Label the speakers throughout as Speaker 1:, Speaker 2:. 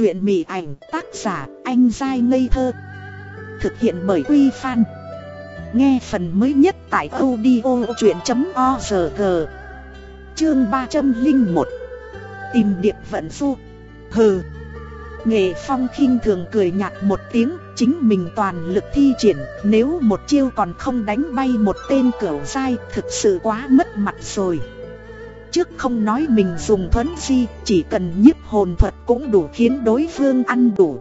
Speaker 1: Chuyện mị ảnh tác giả anh dai ngây thơ. Thực hiện bởi Quy Phan. Nghe phần mới nhất tại audio chuyện.org Chương 301 Tìm điệp vận du. Hừ. Nghệ phong khinh thường cười nhạt một tiếng, Chính mình toàn lực thi triển, Nếu một chiêu còn không đánh bay một tên cửu dai Thực sự quá mất mặt rồi. Trước không nói mình dùng thuấn di Chỉ cần nhiếp hồn thuật cũng đủ khiến đối phương ăn đủ.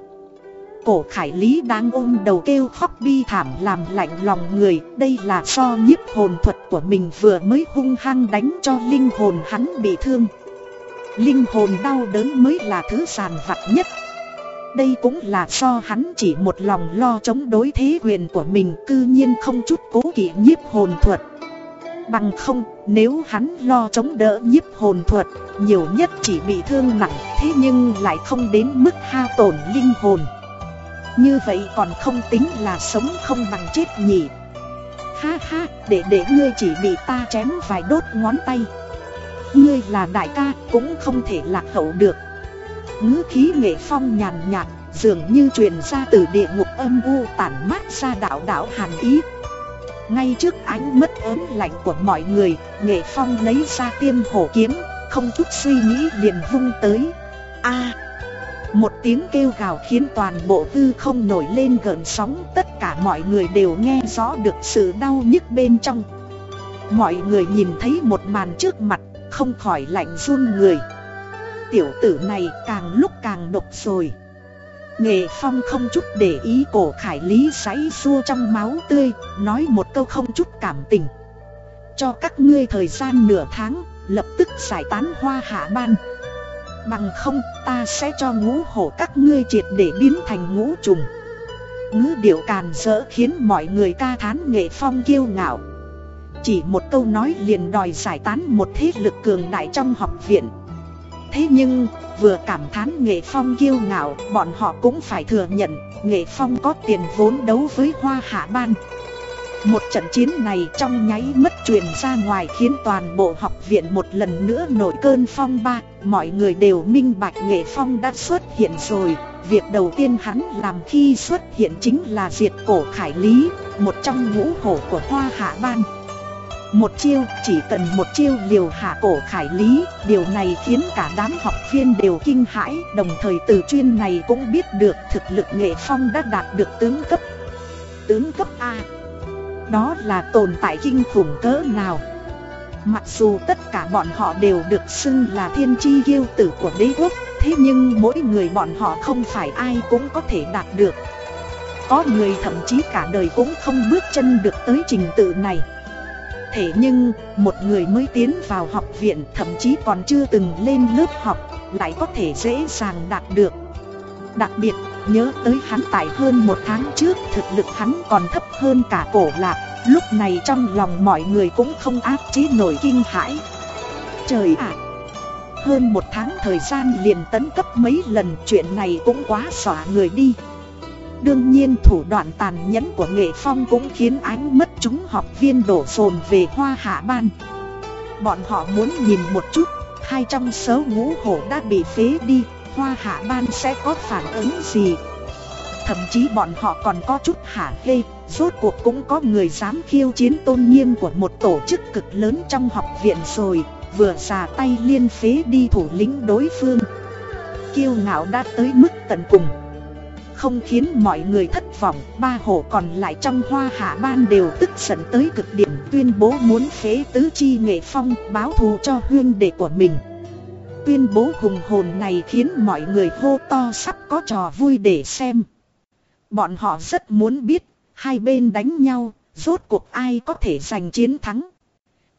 Speaker 1: Cổ khải lý đang ôm đầu kêu khóc bi thảm làm lạnh lòng người Đây là do nhiếp hồn thuật của mình vừa mới hung hăng đánh cho linh hồn hắn bị thương. Linh hồn đau đớn mới là thứ sàn vặt nhất. Đây cũng là do hắn chỉ một lòng lo chống đối thế quyền của mình cư nhiên không chút cố kỵ nhiếp hồn thuật. Bằng không, nếu hắn lo chống đỡ nhiếp hồn thuật, nhiều nhất chỉ bị thương nặng, thế nhưng lại không đến mức ha tổn linh hồn. Như vậy còn không tính là sống không bằng chết nhỉ. Ha ha, để để ngươi chỉ bị ta chém vài đốt ngón tay. Ngươi là đại ca, cũng không thể lạc hậu được. ngữ khí nghệ phong nhàn nhạt, dường như truyền ra từ địa ngục âm u tản mát ra đạo đạo hàn ý ngay trước ánh mắt ớn lạnh của mọi người, Nghệ Phong lấy ra tiêm hổ kiếm, không chút suy nghĩ liền vung tới. A! một tiếng kêu gào khiến toàn bộ tư không nổi lên gợn sóng, tất cả mọi người đều nghe rõ được sự đau nhức bên trong. Mọi người nhìn thấy một màn trước mặt, không khỏi lạnh run người. Tiểu tử này càng lúc càng độc rồi. Nghệ Phong không chút để ý cổ khải lý sáy xua trong máu tươi, nói một câu không chút cảm tình. Cho các ngươi thời gian nửa tháng, lập tức giải tán hoa hạ ban. Bằng không, ta sẽ cho ngũ hổ các ngươi triệt để biến thành ngũ trùng. Ngữ điệu càn rỡ khiến mọi người ca thán Nghệ Phong kiêu ngạo. Chỉ một câu nói liền đòi giải tán một thế lực cường đại trong học viện. Thế nhưng, vừa cảm thán Nghệ Phong kiêu ngạo, bọn họ cũng phải thừa nhận, Nghệ Phong có tiền vốn đấu với Hoa Hạ Ban. Một trận chiến này trong nháy mất truyền ra ngoài khiến toàn bộ học viện một lần nữa nổi cơn phong ba, mọi người đều minh bạch Nghệ Phong đã xuất hiện rồi. Việc đầu tiên hắn làm khi xuất hiện chính là diệt cổ khải lý, một trong ngũ hổ của Hoa Hạ Ban. Một chiêu, chỉ cần một chiêu liều hạ cổ khải lý, điều này khiến cả đám học viên đều kinh hãi, đồng thời từ chuyên này cũng biết được thực lực nghệ phong đã đạt được tướng cấp. Tướng cấp A. Đó là tồn tại kinh khủng cỡ nào. Mặc dù tất cả bọn họ đều được xưng là thiên chi yêu tử của đế quốc, thế nhưng mỗi người bọn họ không phải ai cũng có thể đạt được. Có người thậm chí cả đời cũng không bước chân được tới trình tự này. Thế nhưng, một người mới tiến vào học viện thậm chí còn chưa từng lên lớp học, lại có thể dễ dàng đạt được. Đặc biệt, nhớ tới hắn tại hơn một tháng trước thực lực hắn còn thấp hơn cả cổ lạc, lúc này trong lòng mọi người cũng không áp chế nổi kinh hãi. Trời ạ! hơn một tháng thời gian liền tấn cấp mấy lần chuyện này cũng quá xỏa người đi. Đương nhiên thủ đoạn tàn nhẫn của nghệ phong cũng khiến ánh mất chúng học viên đổ phồn về hoa hạ ban. Bọn họ muốn nhìn một chút, hai trong số ngũ hổ đã bị phế đi, hoa hạ ban sẽ có phản ứng gì? Thậm chí bọn họ còn có chút hả hê, rốt cuộc cũng có người dám khiêu chiến tôn nghiêm của một tổ chức cực lớn trong học viện rồi Vừa xà tay liên phế đi thủ lĩnh đối phương. Kiêu ngạo đã tới mức tận cùng không khiến mọi người thất vọng, Ba hổ còn lại trong hoa hạ ban đều tức giận tới cực điểm, Tuyên bố muốn phế tứ chi nghệ phong, báo thù cho huyên đệ của mình. Tuyên bố hùng hồn này khiến mọi người hô to sắp có trò vui để xem. Bọn họ rất muốn biết, Hai bên đánh nhau, Rốt cuộc ai có thể giành chiến thắng.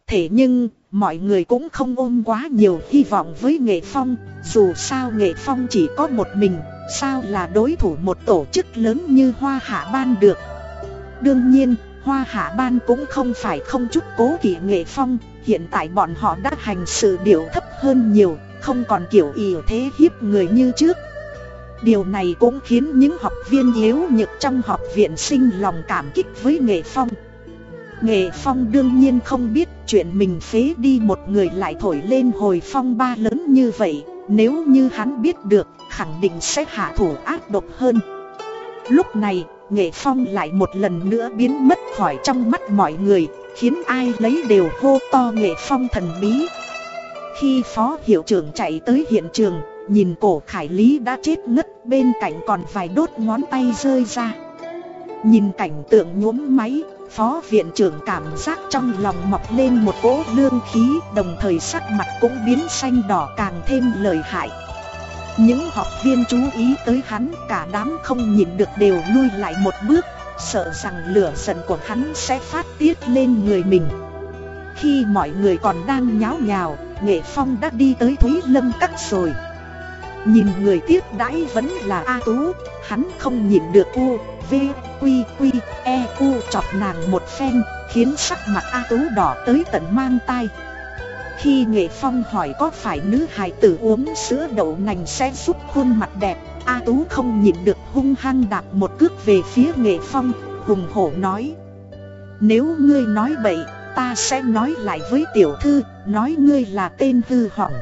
Speaker 1: Thế nhưng, mọi người cũng không ôm quá nhiều hy vọng với nghệ phong, Dù sao nghệ phong chỉ có một mình Sao là đối thủ một tổ chức lớn như Hoa Hạ Ban được? Đương nhiên, Hoa Hạ Ban cũng không phải không chút cố kỵ nghệ phong. Hiện tại bọn họ đã hành sự điệu thấp hơn nhiều Không còn kiểu ỉ thế hiếp người như trước. Điều này cũng khiến những học viên yếu nhược trong học viện sinh lòng cảm kích với nghệ phong. Nghệ phong đương nhiên không biết chuyện mình phế đi một người lại thổi lên hồi phong ba lớn như vậy. Nếu như hắn biết được, khẳng định sẽ hạ thủ ác độc hơn. Lúc này, Nghệ Phong lại một lần nữa biến mất khỏi trong mắt mọi người Khiến ai lấy đều hô to Nghệ Phong thần bí. Khi phó hiệu trưởng chạy tới hiện trường Nhìn cổ khải lý đã chết ngất Bên cạnh còn vài đốt ngón tay rơi ra. Nhìn cảnh tượng nhuốm máy Phó viện trưởng cảm giác trong lòng mọc lên một cỗ lương khí, Đồng thời sắc mặt cũng biến xanh đỏ càng thêm lời hại. Những học viên chú ý tới hắn, Cả đám không nhìn được đều lui lại một bước, Sợ rằng lửa giận của hắn sẽ phát tiết lên người mình. Khi mọi người còn đang nháo nhào, Nghệ Phong đã đi tới Thúy Lâm Cắt rồi. Nhìn người tiếp đãi vẫn là A Tú. Hắn không nhìn được U, V, Quy, Quy, E, U chọc nàng một phen Khiến sắc mặt A Tú đỏ tới tận mang tai. Khi Nghệ Phong hỏi có phải nữ hài tử uống sữa đậu nành sẽ giúp khuôn mặt đẹp A Tú không nhìn được hung hăng đạp một cước về phía Nghệ Phong Hùng hổ nói. Nếu ngươi nói bậy ta sẽ nói lại với tiểu thư Nói ngươi là tên hư hỏng.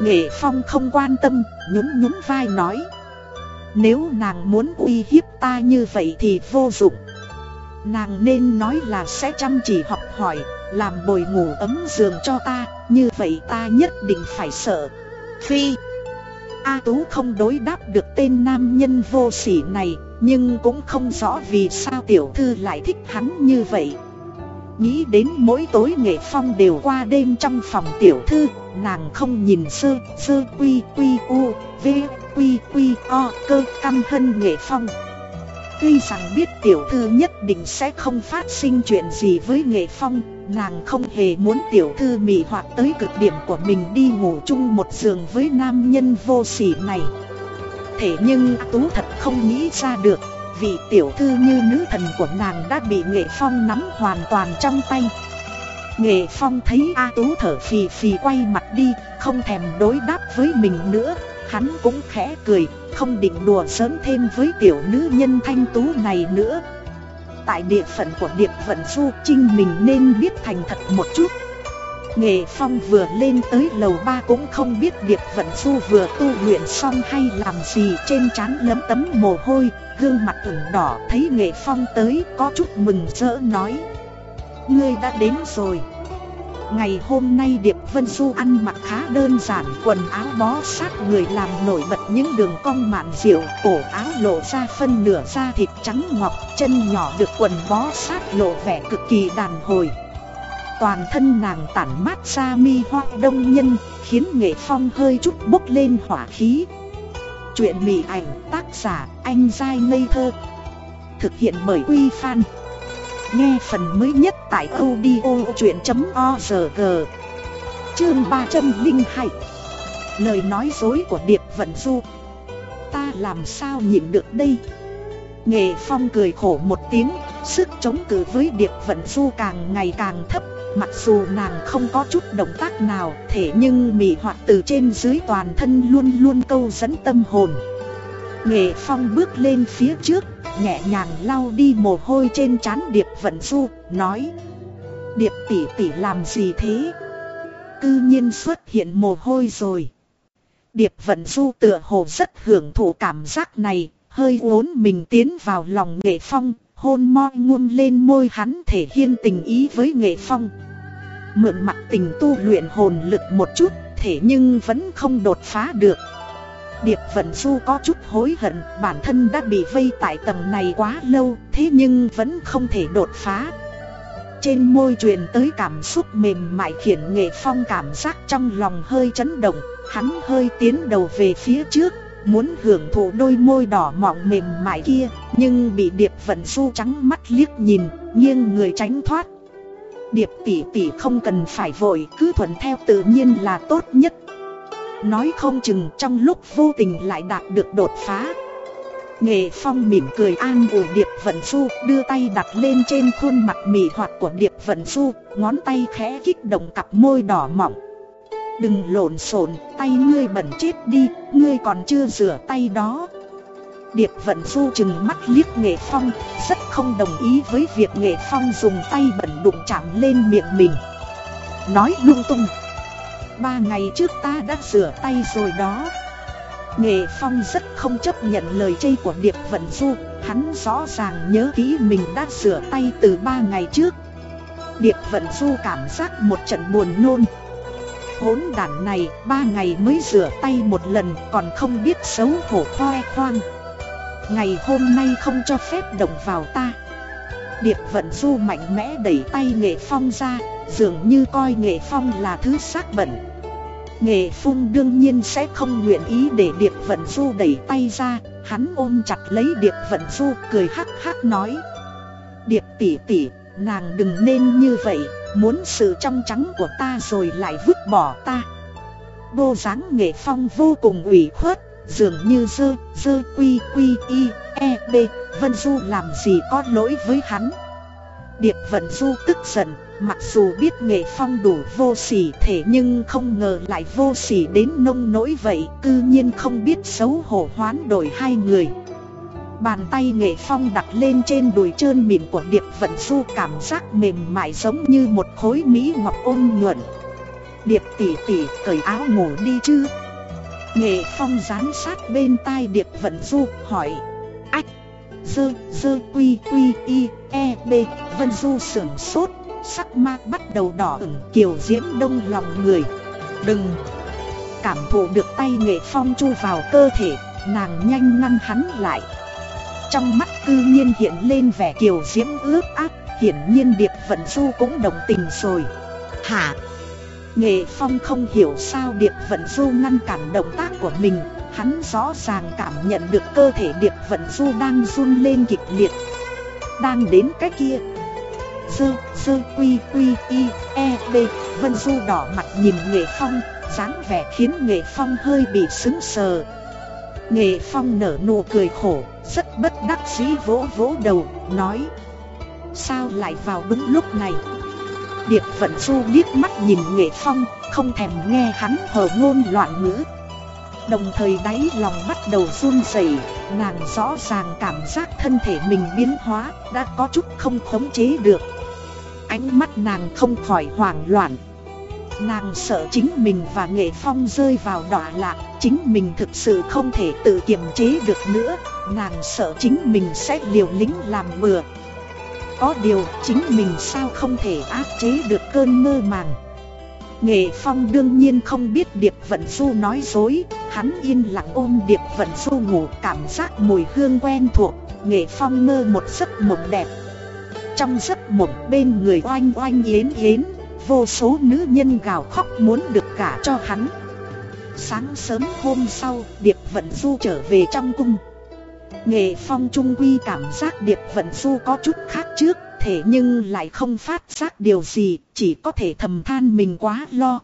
Speaker 1: Nghệ Phong không quan tâm, nhún nhún vai nói. Nếu nàng muốn uy hiếp ta như vậy thì vô dụng. Nàng nên nói là sẽ chăm chỉ học hỏi, làm bồi ngủ ấm giường cho ta Như vậy ta nhất định phải sợ. Phi. A Tú không đối đáp được tên nam nhân vô sỉ này Nhưng cũng không rõ vì sao tiểu thư lại thích hắn như vậy. Nghĩ đến mỗi tối nghệ phong đều qua đêm trong phòng tiểu thư Nàng không nhìn sơ, sơ quy quy u, v, quy quy o, cơ căm hân nghệ phong. Tuy rằng biết tiểu thư nhất định sẽ không phát sinh chuyện gì với nghệ phong Nàng không hề muốn tiểu thư mị hoặc tới cực điểm của mình đi ngủ chung một giường với nam nhân vô sỉ này. Thế nhưng Tú thật không nghĩ ra được. Vị tiểu thư như nữ thần của nàng đã bị nghệ phong nắm hoàn toàn trong tay. Nghệ phong thấy A Tú thở phì phì quay mặt đi Không thèm đối đáp với mình nữa. Hắn cũng khẽ cười Không định đùa sớm thêm với tiểu nữ nhân thanh tú này nữa. Tại địa phận của Điệp Vận Du Trinh mình nên biết thành thật một chút. Nghệ Phong vừa lên tới lầu ba cũng không biết Điệp Vận Du vừa tu luyện xong hay làm gì trên trán lấm tấm mồ hôi, gương mặt ửng đỏ, thấy Nghệ Phong tới, có chút mừng rỡ nói. Ngươi đã đến rồi. Ngày hôm nay Điệp Vân Du ăn mặc khá đơn giản, Quần áo bó sát người làm nổi bật những đường cong mạn diệu Cổ áo lộ ra phân nửa da thịt trắng ngọc, Chân nhỏ được quần bó sát lộ vẻ cực kỳ đàn hồi. Toàn thân nàng tản mát ra mi hoa đông nhân, Khiến nghệ phong hơi chút bốc lên hỏa khí. Chuyện mị ảnh tác giả anh dai ngây thơ, Thực hiện bởi Quy Phan. Nghe phần mới nhất tại audio chuyện.org Chương 302 Lời nói dối của Điệp Vận Du. Ta làm sao nhịn được đây? Nghệ Phong cười khổ một tiếng, Sức chống cự với Điệp Vận Du càng ngày càng thấp. Mặc dù nàng không có chút động tác nào, Thế nhưng mị hoạt từ trên dưới toàn thân luôn luôn câu dẫn tâm hồn. Nghệ Phong bước lên phía trước, Nhẹ nhàng lau đi mồ hôi trên trán Điệp Vận Du, Nói, Điệp tỷ tỷ làm gì thế? Cư nhiên xuất hiện mồ hôi rồi. Điệp Vận Du tựa hồ rất hưởng thụ cảm giác này, Hơi uốn mình tiến vào lòng Nghệ Phong Hôn mo ngôn lên môi hắn thể hiện tình ý với Nghệ Phong. Mượn mặt tình tu luyện hồn lực một chút, thể nhưng vẫn không đột phá được. Điệp Vận Du có chút hối hận, Bản thân đã bị vây tại tầng này quá lâu, Thế nhưng vẫn không thể đột phá. Trên môi truyền tới cảm xúc mềm mại khiến Nghệ Phong cảm giác trong lòng hơi chấn động, Hắn hơi tiến đầu về phía trước. Muốn hưởng thụ đôi môi đỏ mọng mềm mại kia, Nhưng bị Điệp Vận Du trắng mắt liếc nhìn, Nghiêng người tránh thoát. Điệp tỷ tỷ không cần phải vội, Cứ thuận theo tự nhiên là tốt nhất. Nói không chừng trong lúc vô tình lại đạt được đột phá. Nghệ Phong mỉm cười an ủi Điệp Vận Du, Đưa tay đặt lên trên khuôn mặt mị hoạt của Điệp Vận Du, Ngón tay khẽ kích động cặp môi đỏ mọng. Đừng lộn xộn, tay ngươi bẩn chết đi, ngươi còn chưa rửa tay đó. Điệp Vận Du chừng mắt liếc Nghệ Phong Rất không đồng ý với việc Nghệ Phong dùng tay bẩn đụng chạm lên miệng mình. Nói lung tung Ba ngày trước ta đã rửa tay rồi đó. Nghệ Phong rất không chấp nhận lời chê của Điệp Vận Du Hắn rõ ràng nhớ kỹ mình đã rửa tay từ ba ngày trước. Điệp Vận Du cảm giác một trận buồn nôn Hốn đản này ba ngày mới rửa tay một lần còn không biết xấu hổ khoe khoang. Ngày hôm nay không cho phép động vào ta. Điệp Vận Du mạnh mẽ đẩy tay Nghệ Phong ra Dường như coi Nghệ Phong là thứ xác bẩn. Nghệ Phung đương nhiên sẽ không nguyện ý để Điệp Vận Du đẩy tay ra Hắn ôm chặt lấy Điệp Vận Du cười hắc hắc nói. Điệp tỷ tỷ, nàng đừng nên như vậy. Muốn sự trong trắng của ta rồi lại vứt bỏ ta. Vô dáng Nghệ Phong vô cùng ủy khuất Dường như dơ, dơ quy quy y, e b Vân Du làm gì có lỗi với hắn? Điệp Vận Du tức giận Mặc dù biết nghệ phong đủ vô sỉ thể nhưng không ngờ lại vô sỉ đến nông nỗi vậy Cư nhiên không biết xấu hổ hoán đổi hai người. Bàn tay nghệ phong đặt lên trên đùi trơn mịn của Điệp Vận Du, cảm giác mềm mại giống như một khối mỹ ngọc ôn nhuận. Điệp tỉ tỉ, cởi áo ngủ đi chứ? Nghệ phong dán sát bên tai Điệp Vận Du, hỏi. Ách, Dơ dơ, quy quy, y e b, Vân Du sưởng sốt, Sắc ma bắt đầu đỏ ửng, kiều diễm đông lòng người. Đừng. Cảm thụ được tay nghệ phong chu vào cơ thể, Nàng nhanh ngăn hắn lại. Trong mắt cư nhiên hiện lên vẻ kiều diễm ướt át Hiển nhiên Điệp Vận Du cũng đồng tình rồi. Hả? Nghệ Phong không hiểu sao Điệp Vận Du ngăn cản động tác của mình Hắn rõ ràng cảm nhận được cơ thể Điệp Vận Du đang run lên kịch liệt. Đang đến cái kia. Dơ, dơ quy quy y, e b Vân Du đỏ mặt nhìn Nghệ Phong dáng vẻ khiến Nghệ Phong hơi bị sững sờ Nghệ Phong nở nụ cười khổ Rất bất đắc dĩ vỗ vỗ đầu Nói Sao lại vào đúng lúc này Điệp Vận Du liếc mắt nhìn Nghệ Phong Không thèm nghe hắn hờ ngôn loạn ngữ Đồng thời đáy lòng bắt đầu run rẩy, nàng rõ ràng cảm giác thân thể mình biến hóa, đã có chút không khống chế được. Ánh mắt nàng không khỏi hoảng loạn. Nàng sợ chính mình và nghệ phong rơi vào đọa lạc, chính mình thực sự không thể tự kiềm chế được nữa, nàng sợ chính mình sẽ liều lĩnh làm bừa. Có điều chính mình sao không thể áp chế được cơn mơ màng. Nghệ Phong đương nhiên không biết Điệp Vận Du nói dối, hắn yên lặng ôm Điệp Vận Du ngủ cảm giác mùi hương quen thuộc, Nghệ Phong mơ một giấc mộng đẹp. Trong giấc mộng bên người oanh oanh yến yến, vô số nữ nhân gào khóc muốn được gả cho hắn. Sáng sớm hôm sau, Điệp Vận Du trở về trong cung. Nghệ Phong Trung Quy cảm giác Điệp Vận Du có chút khác trước thế nhưng lại không phát giác điều gì, chỉ có thể thầm than mình quá lo.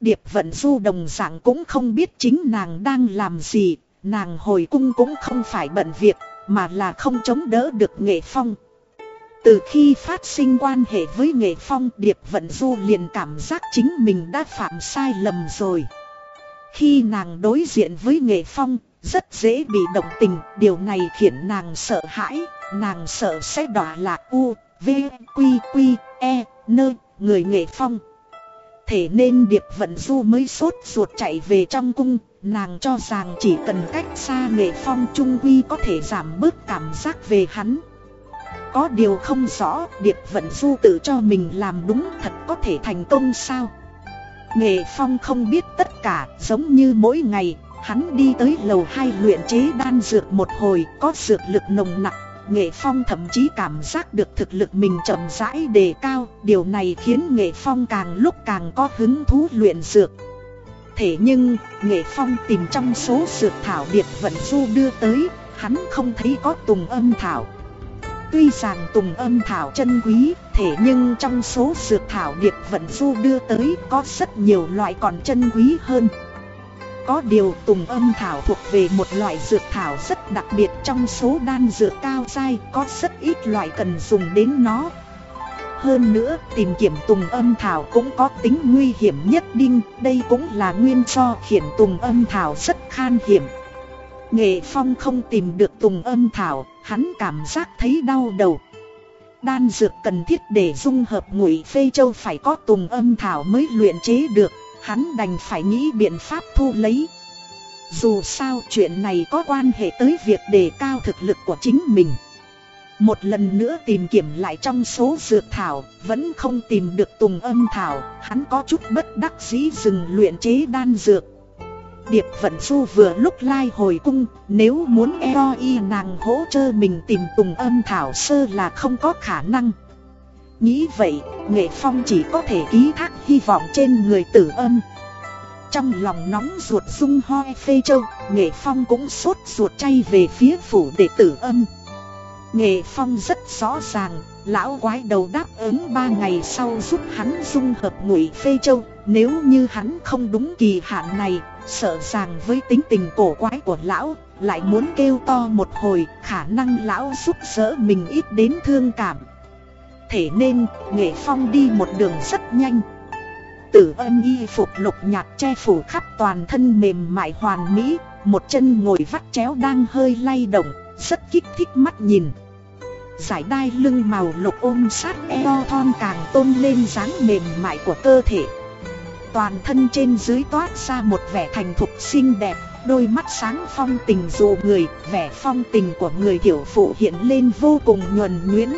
Speaker 1: Điệp vận du đồng dạng cũng không biết chính nàng đang làm gì, nàng hồi cung cũng không phải bận việc, mà là không chống đỡ được nghệ phong. Từ khi phát sinh quan hệ với nghệ phong Điệp Vận Du liền cảm giác chính mình đã phạm sai lầm rồi. Khi nàng đối diện với nghệ phong, rất dễ bị động tình, điều này khiến nàng sợ hãi, nàng sợ sẽ đọa lạc u, v, quy quy, e, nơ, người nghệ phong. Thế nên Điệp Vận Du mới sốt ruột chạy về trong cung, nàng cho rằng chỉ cần cách xa nghệ phong trung quy có thể giảm bớt cảm giác về hắn. Có điều không rõ Điệp Vận Du tự cho mình làm đúng thật có thể thành công sao? Nghệ Phong không biết tất cả giống như mỗi ngày Hắn đi tới lầu hai luyện chế đan dược một hồi có dược lực nồng nặng Nghệ Phong thậm chí cảm giác được thực lực mình chậm rãi đề cao Điều này khiến Nghệ Phong càng lúc càng có hứng thú luyện dược. Thế nhưng, Nghệ Phong tìm trong số dược thảo Điệp Vận Du đưa tới Hắn không thấy có tùng âm thảo. Tuy rằng tùng âm thảo chân quý Thế nhưng trong số dược thảo Điệp Vận Du đưa tới Có rất nhiều loại còn chân quý hơn có điều tùng âm thảo thuộc về một loại dược thảo rất đặc biệt trong số đan dược cao dai có rất ít loại cần dùng đến nó. Hơn nữa tìm kiếm tùng âm thảo cũng có tính nguy hiểm nhất đinh, đây cũng là nguyên do khiến tùng âm thảo rất khan hiểm. Nghệ Phong không tìm được tùng âm thảo, hắn cảm giác thấy đau đầu. Đan dược cần thiết để dung hợp ngụy phê châu phải có tùng âm thảo mới luyện chế được hắn đành phải nghĩ biện pháp thu lấy. Dù sao chuyện này có quan hệ tới việc đề cao thực lực của chính mình. Một lần nữa tìm kiếm lại trong số dược thảo, vẫn không tìm được tùng âm thảo, hắn có chút bất đắc dĩ dừng luyện chế đan dược. Điệp Vận Du vừa lúc lai hồi cung, nếu muốn eo y nàng hỗ trợ mình tìm tùng âm thảo sơ là không có khả năng. Nghĩ vậy, Nghệ Phong chỉ có thể ký thác hy vọng trên người tử âm. Trong lòng nóng ruột sung hoi phê châu, Nghệ Phong cũng sốt ruột chay về phía phủ đệ tử âm. Nghệ Phong rất rõ ràng, lão quái đầu đáp ứng ba ngày sau giúp hắn dung hợp ngụy phê châu, nếu như hắn không đúng kỳ hạn này, sợ rằng với tính tình cổ quái của lão, lại muốn kêu to một hồi, khả năng lão giúp đỡ mình ít đến thương cảm. Thế nên, Nghệ Phong đi một đường rất nhanh. Tử ân y phục lục nhạt che phủ khắp toàn thân mềm mại hoàn mỹ, một chân ngồi vắt chéo đang hơi lay động, rất kích thích mắt nhìn. Giải đai lưng màu lục ôm sát eo thon càng tôn lên dáng mềm mại của cơ thể. Toàn thân trên dưới toát ra một vẻ thành thục xinh đẹp, đôi mắt sáng phong tình dù người, vẻ phong tình của người tiểu phụ hiện lên vô cùng nhuần nhuyễn.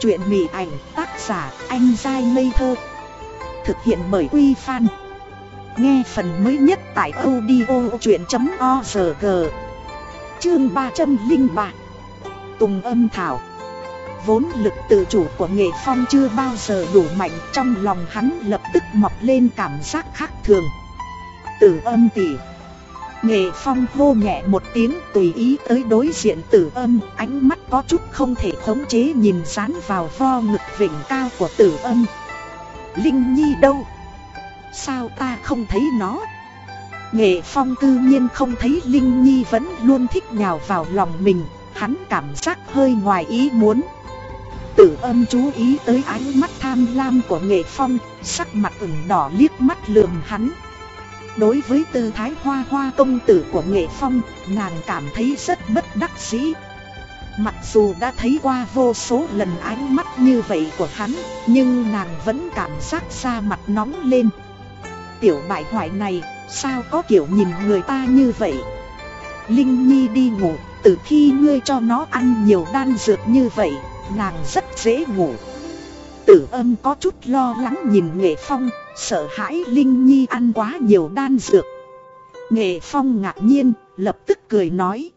Speaker 1: Chuyện mị ảnh tác giả anh dai ngây thơ Thực hiện bởi Quy Phan. Nghe phần mới nhất tại audio chuyện.org Chương 303 Tùng âm thảo. Vốn lực tự chủ của nghệ phong chưa bao giờ đủ mạnh, Trong lòng hắn lập tức mọc lên cảm giác khác thường Tử âm tỉ Nghệ phong hô nhẹ một tiếng tùy ý tới đối diện tử âm, Ánh mắt có chút không thể khống chế nhìn dán vào vo ngực vịnh cao của tử âm Linh Nhi đâu? Sao ta không thấy nó? Nghệ phong cư nhiên không thấy Linh Nhi vẫn luôn thích nhào vào lòng mình, Hắn cảm giác hơi ngoài ý muốn Tử âm chú ý tới ánh mắt tham lam của nghệ phong, Sắc mặt ửng đỏ liếc mắt lườm hắn. Đối với tư thái hoa hoa công tử của nghệ phong, Nàng cảm thấy rất bất đắc dĩ. Mặc dù đã thấy qua vô số lần ánh mắt như vậy của hắn, Nhưng nàng vẫn cảm giác da mặt nóng lên. Tiểu bại hoại này, sao có kiểu nhìn người ta như vậy? Linh Nhi đi ngủ, từ khi ngươi cho nó ăn nhiều đan dược như vậy Nàng rất dễ ngủ. Tử âm có chút lo lắng nhìn Nghệ Phong, Sợ hãi Linh Nhi ăn quá nhiều đan dược. Nghệ Phong ngạc nhiên, lập tức cười nói.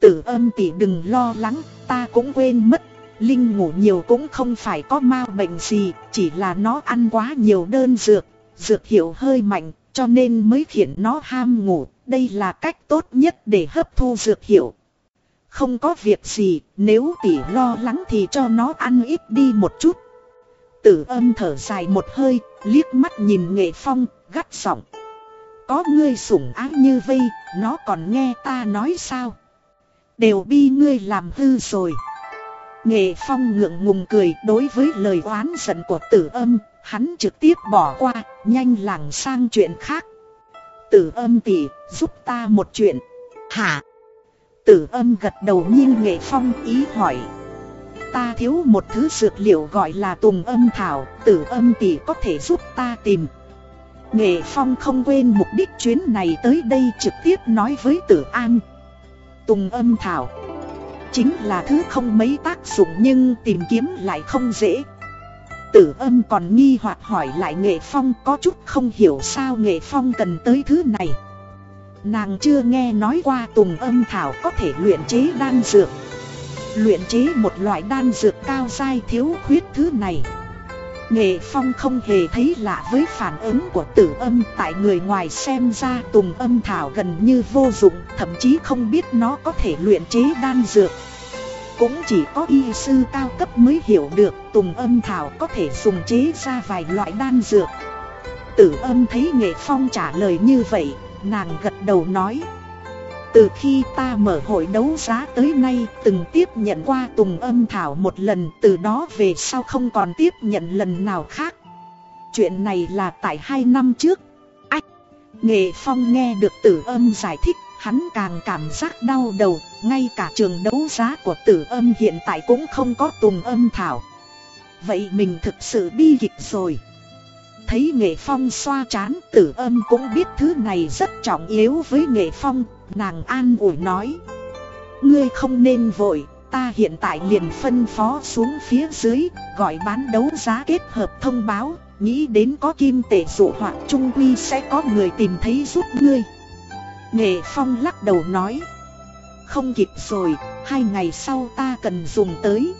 Speaker 1: Tử âm tỷ đừng lo lắng, Ta cũng quên mất. Linh ngủ nhiều cũng không phải có ma bệnh gì, Chỉ là nó ăn quá nhiều đơn dược. Dược hiệu hơi mạnh, Cho nên mới khiến nó ham ngủ. Đây là cách tốt nhất để hấp thu dược hiệu. Không có việc gì, Nếu tỷ lo lắng thì cho nó ăn ít đi một chút. Tử âm thở dài một hơi, Liếc mắt nhìn nghệ phong, gắt giọng. Có ngươi sủng ái như vây, Nó còn nghe ta nói sao? Đều bi ngươi làm hư rồi. Nghệ phong ngượng ngùng cười đối với lời oán giận của tử âm, Hắn trực tiếp bỏ qua, Nhanh lảng sang chuyện khác. Tử âm tỷ giúp ta một chuyện. Hả? Tử âm gật đầu nhiên nghệ phong ý hỏi. Ta thiếu một thứ dược liệu gọi là tùng âm thảo, Tử âm tỷ có thể giúp ta tìm. Nghệ phong không quên mục đích chuyến này tới đây trực tiếp nói với tử an. Tùng âm thảo Chính là thứ không mấy tác dụng nhưng tìm kiếm lại không dễ. Tử âm còn nghi hoặc hỏi lại nghệ phong có chút không hiểu sao nghệ phong cần tới thứ này. Nàng chưa nghe nói qua tùng âm thảo có thể luyện chế đan dược. Luyện chế một loại đan dược cao dai thiếu khuyết thứ này. Nghệ Phong không hề thấy lạ với phản ứng của tử âm. Tại người ngoài xem ra tùng âm thảo gần như vô dụng, Thậm chí không biết nó có thể luyện chế đan dược. Cũng chỉ có y sư cao cấp mới hiểu được Tùng âm thảo có thể dùng chế ra vài loại đan dược. Tử âm thấy Nghệ Phong trả lời như vậy Nàng gật đầu nói từ khi ta mở hội đấu giá tới nay từng tiếp nhận qua Tùng âm thảo một lần từ đó về sau không còn tiếp nhận lần nào khác. Chuyện này là tại hai năm trước. Ách! Nghệ Phong nghe được tử âm giải thích, hắn càng cảm giác đau đầu, ngay cả trường đấu giá của tử âm hiện tại cũng không có Tùng âm thảo. Vậy mình thực sự bi kịch rồi. Thấy nghệ phong xoa chán tử âm cũng biết thứ này rất trọng yếu với nghệ phong Nàng an ủi nói. Ngươi không nên vội Ta hiện tại liền phân phó xuống phía dưới Gọi bán đấu giá kết hợp thông báo Nghĩ đến có kim tệ dụ hoặc trung quy sẽ có người tìm thấy giúp ngươi. Nghệ phong lắc đầu nói Không kịp rồi, hai ngày sau ta cần dùng tới.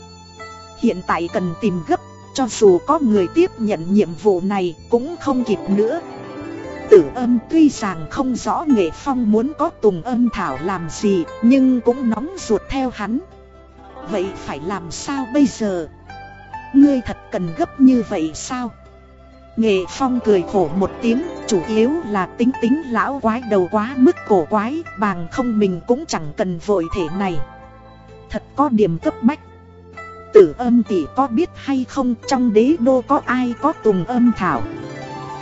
Speaker 1: Hiện tại cần tìm gấp cho dù có người tiếp nhận nhiệm vụ này cũng không kịp nữa. Tử âm tuy rằng không rõ nghệ phong muốn có tùng âm thảo làm gì, Nhưng cũng nóng ruột theo hắn. Vậy phải làm sao bây giờ? Ngươi thật cần gấp như vậy sao? Nghệ phong cười khổ một tiếng, Chủ yếu là tính tính lão quái đầu quá mức cổ quái, bằng không mình cũng chẳng cần vội thể này. Thật có điểm cấp bách. Tử âm tỷ có biết hay không? Trong đế đô có ai có tùng âm thảo?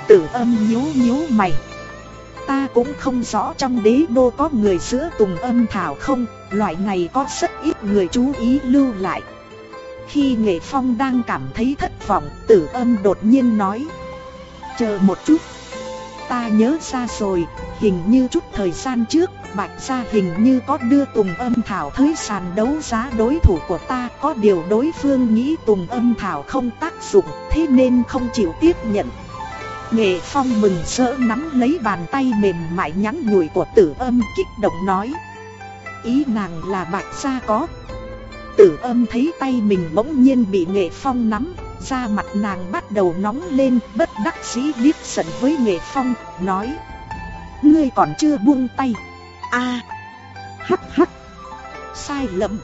Speaker 1: Tử âm nhíu nhíu mày. Ta cũng không rõ trong đế đô có người giữa tùng âm thảo không. Loại này có rất ít người chú ý lưu lại. Khi nghệ phong đang cảm thấy thất vọng, Tử âm đột nhiên nói. Chờ một chút. Ta nhớ ra rồi, Hình như chút thời gian trước Bạch gia hình như có đưa Tùng âm thảo tới sàn đấu giá đối thủ của ta, Có điều đối phương nghĩ Tùng âm thảo không tác dụng, Thế nên không chịu tiếp nhận. Nghệ Phong mừng rỡ nắm lấy bàn tay mềm mại nhắn nhủi của tử âm kích động nói. Ý nàng là bạch gia có. Tử âm thấy tay mình bỗng nhiên bị Nghệ Phong nắm, Da mặt nàng bắt đầu nóng lên, bất đắc dĩ liếc giận với Nghệ Phong, Nói. Ngươi còn chưa buông tay a. Hắc hắc. Sai lầm.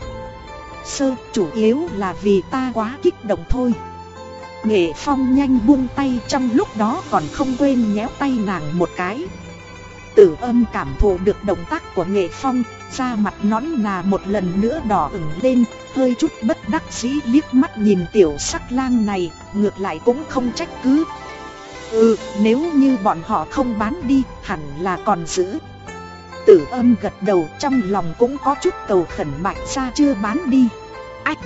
Speaker 1: Sơ chủ yếu là vì ta quá kích động thôi. Nghệ phong nhanh buông tay trong lúc đó còn không quên nhéo tay nàng một cái. Tử âm cảm thụ được động tác của nghệ phong, da mặt nón nà một lần nữa đỏ ửng lên, hơi chút bất đắc dĩ liếc mắt nhìn tiểu sắc lang này, ngược lại cũng không trách cứ. Ừ nếu như bọn họ không bán đi, hẳn là còn giữ. Tử âm gật đầu trong lòng cũng có chút cầu khẩn bạch ra chưa bán đi. Ách,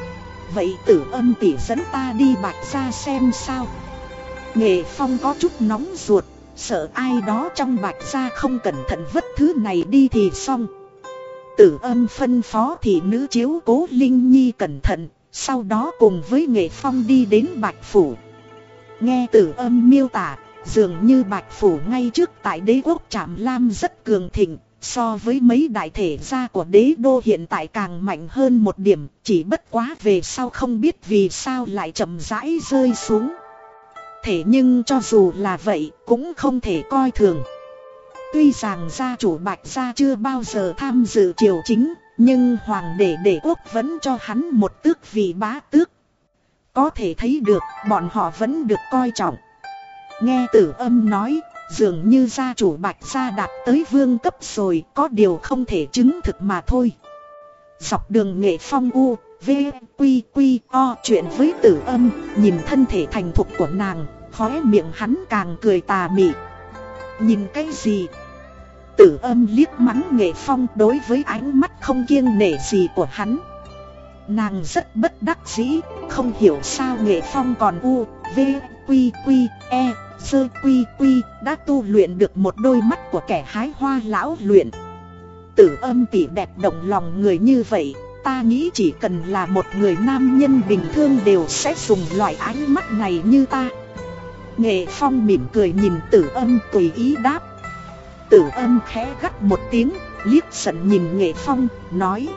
Speaker 1: vậy tử âm tỉ dẫn ta đi bạch ra xem sao. Nghệ phong có chút nóng ruột Sợ ai đó trong bạch ra không cẩn thận vứt thứ này đi thì xong. Tử âm phân phó thị nữ chiếu cố Linh Nhi cẩn thận Sau đó cùng với nghệ phong đi đến bạch phủ. Nghe tử âm miêu tả Dường như bạch phủ ngay trước tại đế quốc Trạm Lam rất cường thịnh So với mấy đại thể gia của đế đô hiện tại càng mạnh hơn một điểm, chỉ bất quá về sau không biết vì sao lại chậm rãi rơi xuống. Thế nhưng cho dù là vậy, cũng không thể coi thường. Tuy rằng gia chủ Bạch Gia chưa bao giờ tham dự triều chính, nhưng hoàng đế đệ quốc vẫn cho hắn một tước vì bá tước. Có thể thấy được, bọn họ vẫn được coi trọng. Nghe tử âm nói, Dường như gia chủ bạch gia đạt tới vương cấp rồi, Có điều không thể chứng thực mà thôi. Dọc đường nghệ phong u, V quy quy o chuyện với tử âm, Nhìn thân thể thành thục của nàng, Khóe miệng hắn càng cười tà mị. Nhìn cái gì? Tử âm liếc mắng nghệ phong đối với ánh mắt không kiêng nể gì của hắn. Nàng rất bất đắc dĩ, Không hiểu sao nghệ phong còn u, V quy quy e sơ quy quy đã tu luyện được một đôi mắt của kẻ hái hoa lão luyện. Tử âm tỷ đẹp động lòng người như vậy Ta nghĩ chỉ cần là một người nam nhân bình thường đều sẽ dùng loại ánh mắt này như ta. Nghệ Phong mỉm cười nhìn tử âm tùy ý đáp. Tử âm khẽ gắt một tiếng, liếc giận nhìn Nghệ Phong, nói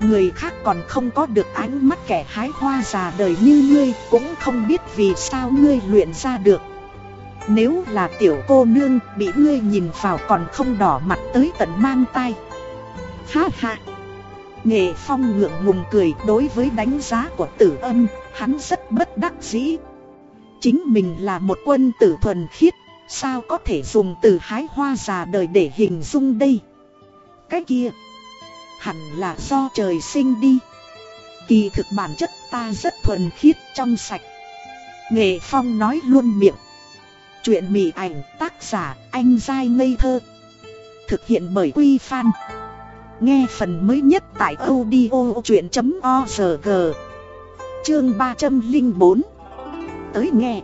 Speaker 1: Người khác còn không có được ánh mắt kẻ hái hoa già đời như ngươi Cũng không biết vì sao ngươi luyện ra được nếu là tiểu cô nương, bị ngươi nhìn vào còn không đỏ mặt tới tận mang tay Ha ha. Nghệ Phong ngượng ngùng cười đối với đánh giá của tử âm, Hắn rất bất đắc dĩ. Chính mình là một quân tử thuần khiết, Sao có thể dùng từ hái hoa già đời để hình dung đây? Cái kia, Hẳn là do trời sinh đi. Kỳ thực bản chất ta rất thuần khiết trong sạch. Nghệ Phong nói luôn miệng. Chuyện mị ảnh tác giả anh dai ngây thơ. Thực hiện bởi Quy Phan. Nghe phần mới nhất tại audio chuyện.org Chương 304 Tới nghe.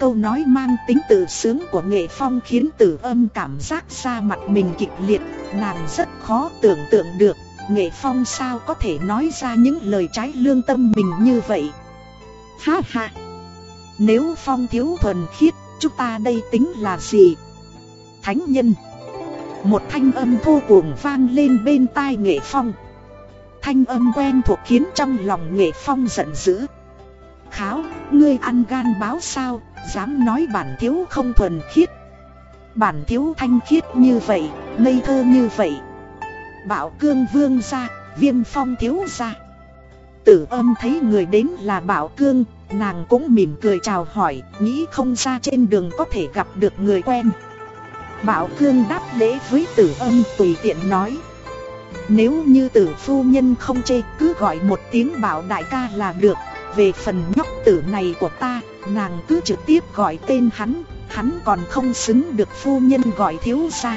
Speaker 1: Câu nói mang tính tự sướng của nghệ phong khiến tử âm cảm giác ra mặt mình kịch liệt, Nàng rất khó tưởng tượng được Nghệ phong sao có thể nói ra những lời trái lương tâm mình như vậy. Ha ha. Nếu phong thiếu thuần khiết Chúng ta đây tính là gì? Thánh nhân. Một thanh âm thô cuồng vang lên bên tai nghệ phong. Thanh âm quen thuộc khiến trong lòng nghệ phong giận dữ. Kháo, ngươi ăn gan báo sao, dám nói bản thiếu không thuần khiết. Bản thiếu thanh khiết như vậy, ngây thơ như vậy. Bảo cương vương ra, viêm phong thiếu ra. Tử âm thấy người đến là bảo cương, nàng cũng mỉm cười chào hỏi, nghĩ không ra trên đường có thể gặp được người quen. Bảo cương đáp lễ với tử âm tùy tiện nói. Nếu như tử phu nhân không chê cứ gọi một tiếng bảo đại ca là được. Về phần nhóc tử này của ta, nàng cứ trực tiếp gọi tên hắn Hắn còn không xứng được phu nhân gọi thiếu ra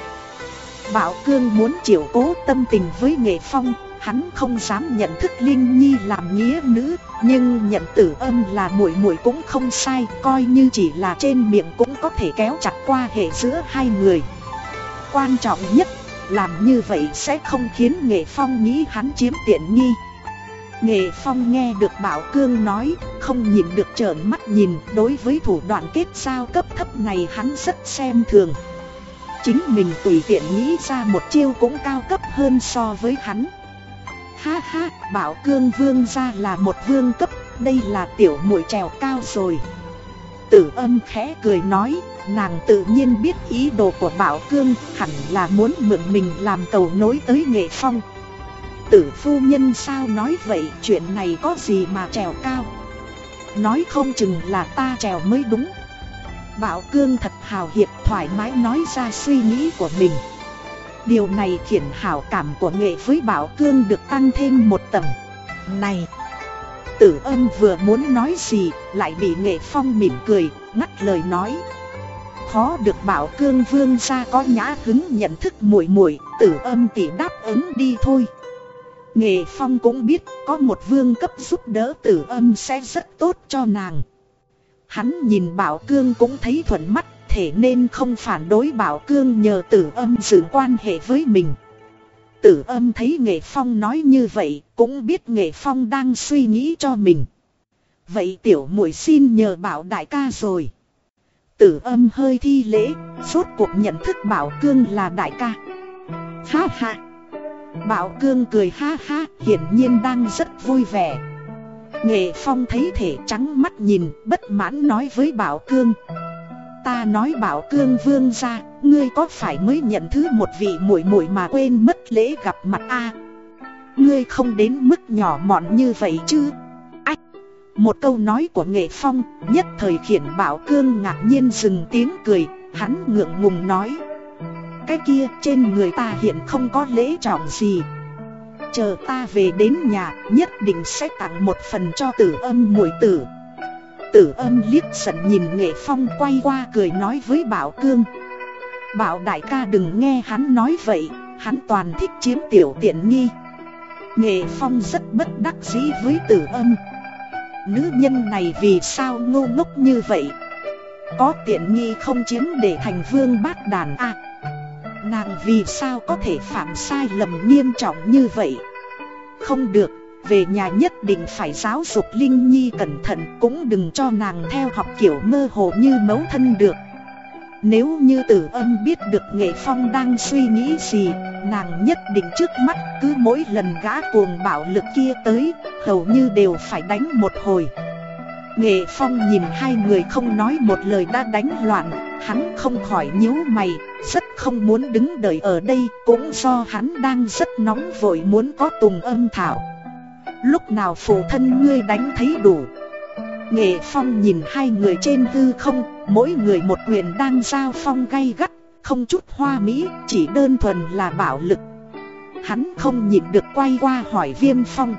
Speaker 1: Bảo Cương muốn chiều cố tâm tình với Nghệ Phong Hắn không dám nhận thức Linh Nhi làm nghĩa nữ. Nhưng nhận tử âm là muội muội cũng không sai Coi như chỉ là trên miệng cũng có thể kéo chặt qua hệ giữa hai người Quan trọng nhất làm như vậy sẽ không khiến Nghệ Phong nghĩ hắn chiếm tiện nghi Nghệ Phong nghe được Bảo Cương nói, không nhìn được trợn mắt nhìn, đối với thủ đoạn kết giao cấp thấp này hắn rất xem thường. Chính mình tùy tiện nghĩ ra một chiêu cũng cao cấp hơn so với hắn. Ha ha, Bảo Cương vương ra là một vương cấp, đây là tiểu muội trèo cao rồi. Tử âm khẽ cười nói, nàng tự nhiên biết ý đồ của Bảo Cương hẳn là muốn mượn mình làm cầu nối tới Nghệ Phong. Tử phu nhân sao nói vậy chuyện này có gì mà trèo cao? Nói không chừng là ta trèo mới đúng. Bảo cương thật hào hiệp thoải mái nói ra suy nghĩ của mình. Điều này khiến hảo cảm của nghệ với bảo cương được tăng thêm một tầng. Này Tử âm vừa muốn nói gì lại bị nghệ phong mỉm cười ngắt lời nói. Khó được bảo cương vương ra có nhã hứng nhận thức muội muội tử âm tỷ đáp ứng đi thôi. Nghệ Phong cũng biết có một vương cấp giúp đỡ tử âm sẽ rất tốt cho nàng. Hắn nhìn Bảo Cương cũng thấy thuận mắt, thể nên không phản đối Bảo Cương nhờ tử âm giữ quan hệ với mình. Tử âm thấy Nghệ Phong nói như vậy, cũng biết Nghệ Phong đang suy nghĩ cho mình. Vậy tiểu muội xin nhờ Bảo đại ca rồi. Tử âm hơi thi lễ, suốt cuộc nhận thức Bảo Cương là đại ca. Ha ha! Bảo cương cười ha ha, hiển nhiên đang rất vui vẻ. Nghệ Phong thấy thể trắng mắt nhìn, bất mãn nói với Bảo Cương. Ta nói Bảo Cương vương ra, ngươi có phải mới nhận thứ một vị muội muội mà quên mất lễ gặp mặt a? Ngươi không đến mức nhỏ mọn như vậy chứ? Ách! Một câu nói của Nghệ Phong, nhất thời khiển Bảo Cương ngạc nhiên dừng tiếng cười, hắn ngượng ngùng nói cái kia trên người ta hiện không có lễ trọng gì Chờ ta về đến nhà nhất định sẽ tặng một phần cho tử âm muội tử Tử âm liếc giận nhìn nghệ phong quay qua cười nói với bảo cương. Bảo đại ca đừng nghe hắn nói vậy Hắn toàn thích chiếm tiểu tiện nghi. Nghệ phong rất bất đắc dĩ với tử âm. Nữ nhân này vì sao ngu ngốc như vậy? Có tiện nghi không chiếm để thành vương bát đàn a? Nàng vì sao có thể phạm sai lầm nghiêm trọng như vậy? Không được, về nhà nhất định phải giáo dục Linh Nhi cẩn thận Cũng đừng cho nàng theo học kiểu mơ hồ như mấu thân được Nếu như tử âm biết được nghệ phong đang suy nghĩ gì Nàng nhất định trước mắt cứ mỗi lần gã cuồng bạo lực kia tới Hầu như đều phải đánh một hồi Nghệ Phong nhìn hai người không nói một lời đã đánh loạn, hắn không khỏi nhíu mày, rất không muốn đứng đợi ở đây, cũng do hắn đang rất nóng vội muốn có tùng âm thảo. Lúc nào phụ thân ngươi đánh thấy đủ. Nghệ Phong nhìn hai người trên hư không, mỗi người một quyền đang giao phong gay gắt, không chút hoa mỹ, chỉ đơn thuần là bạo lực. Hắn không nhịn được quay qua hỏi Viêm Phong.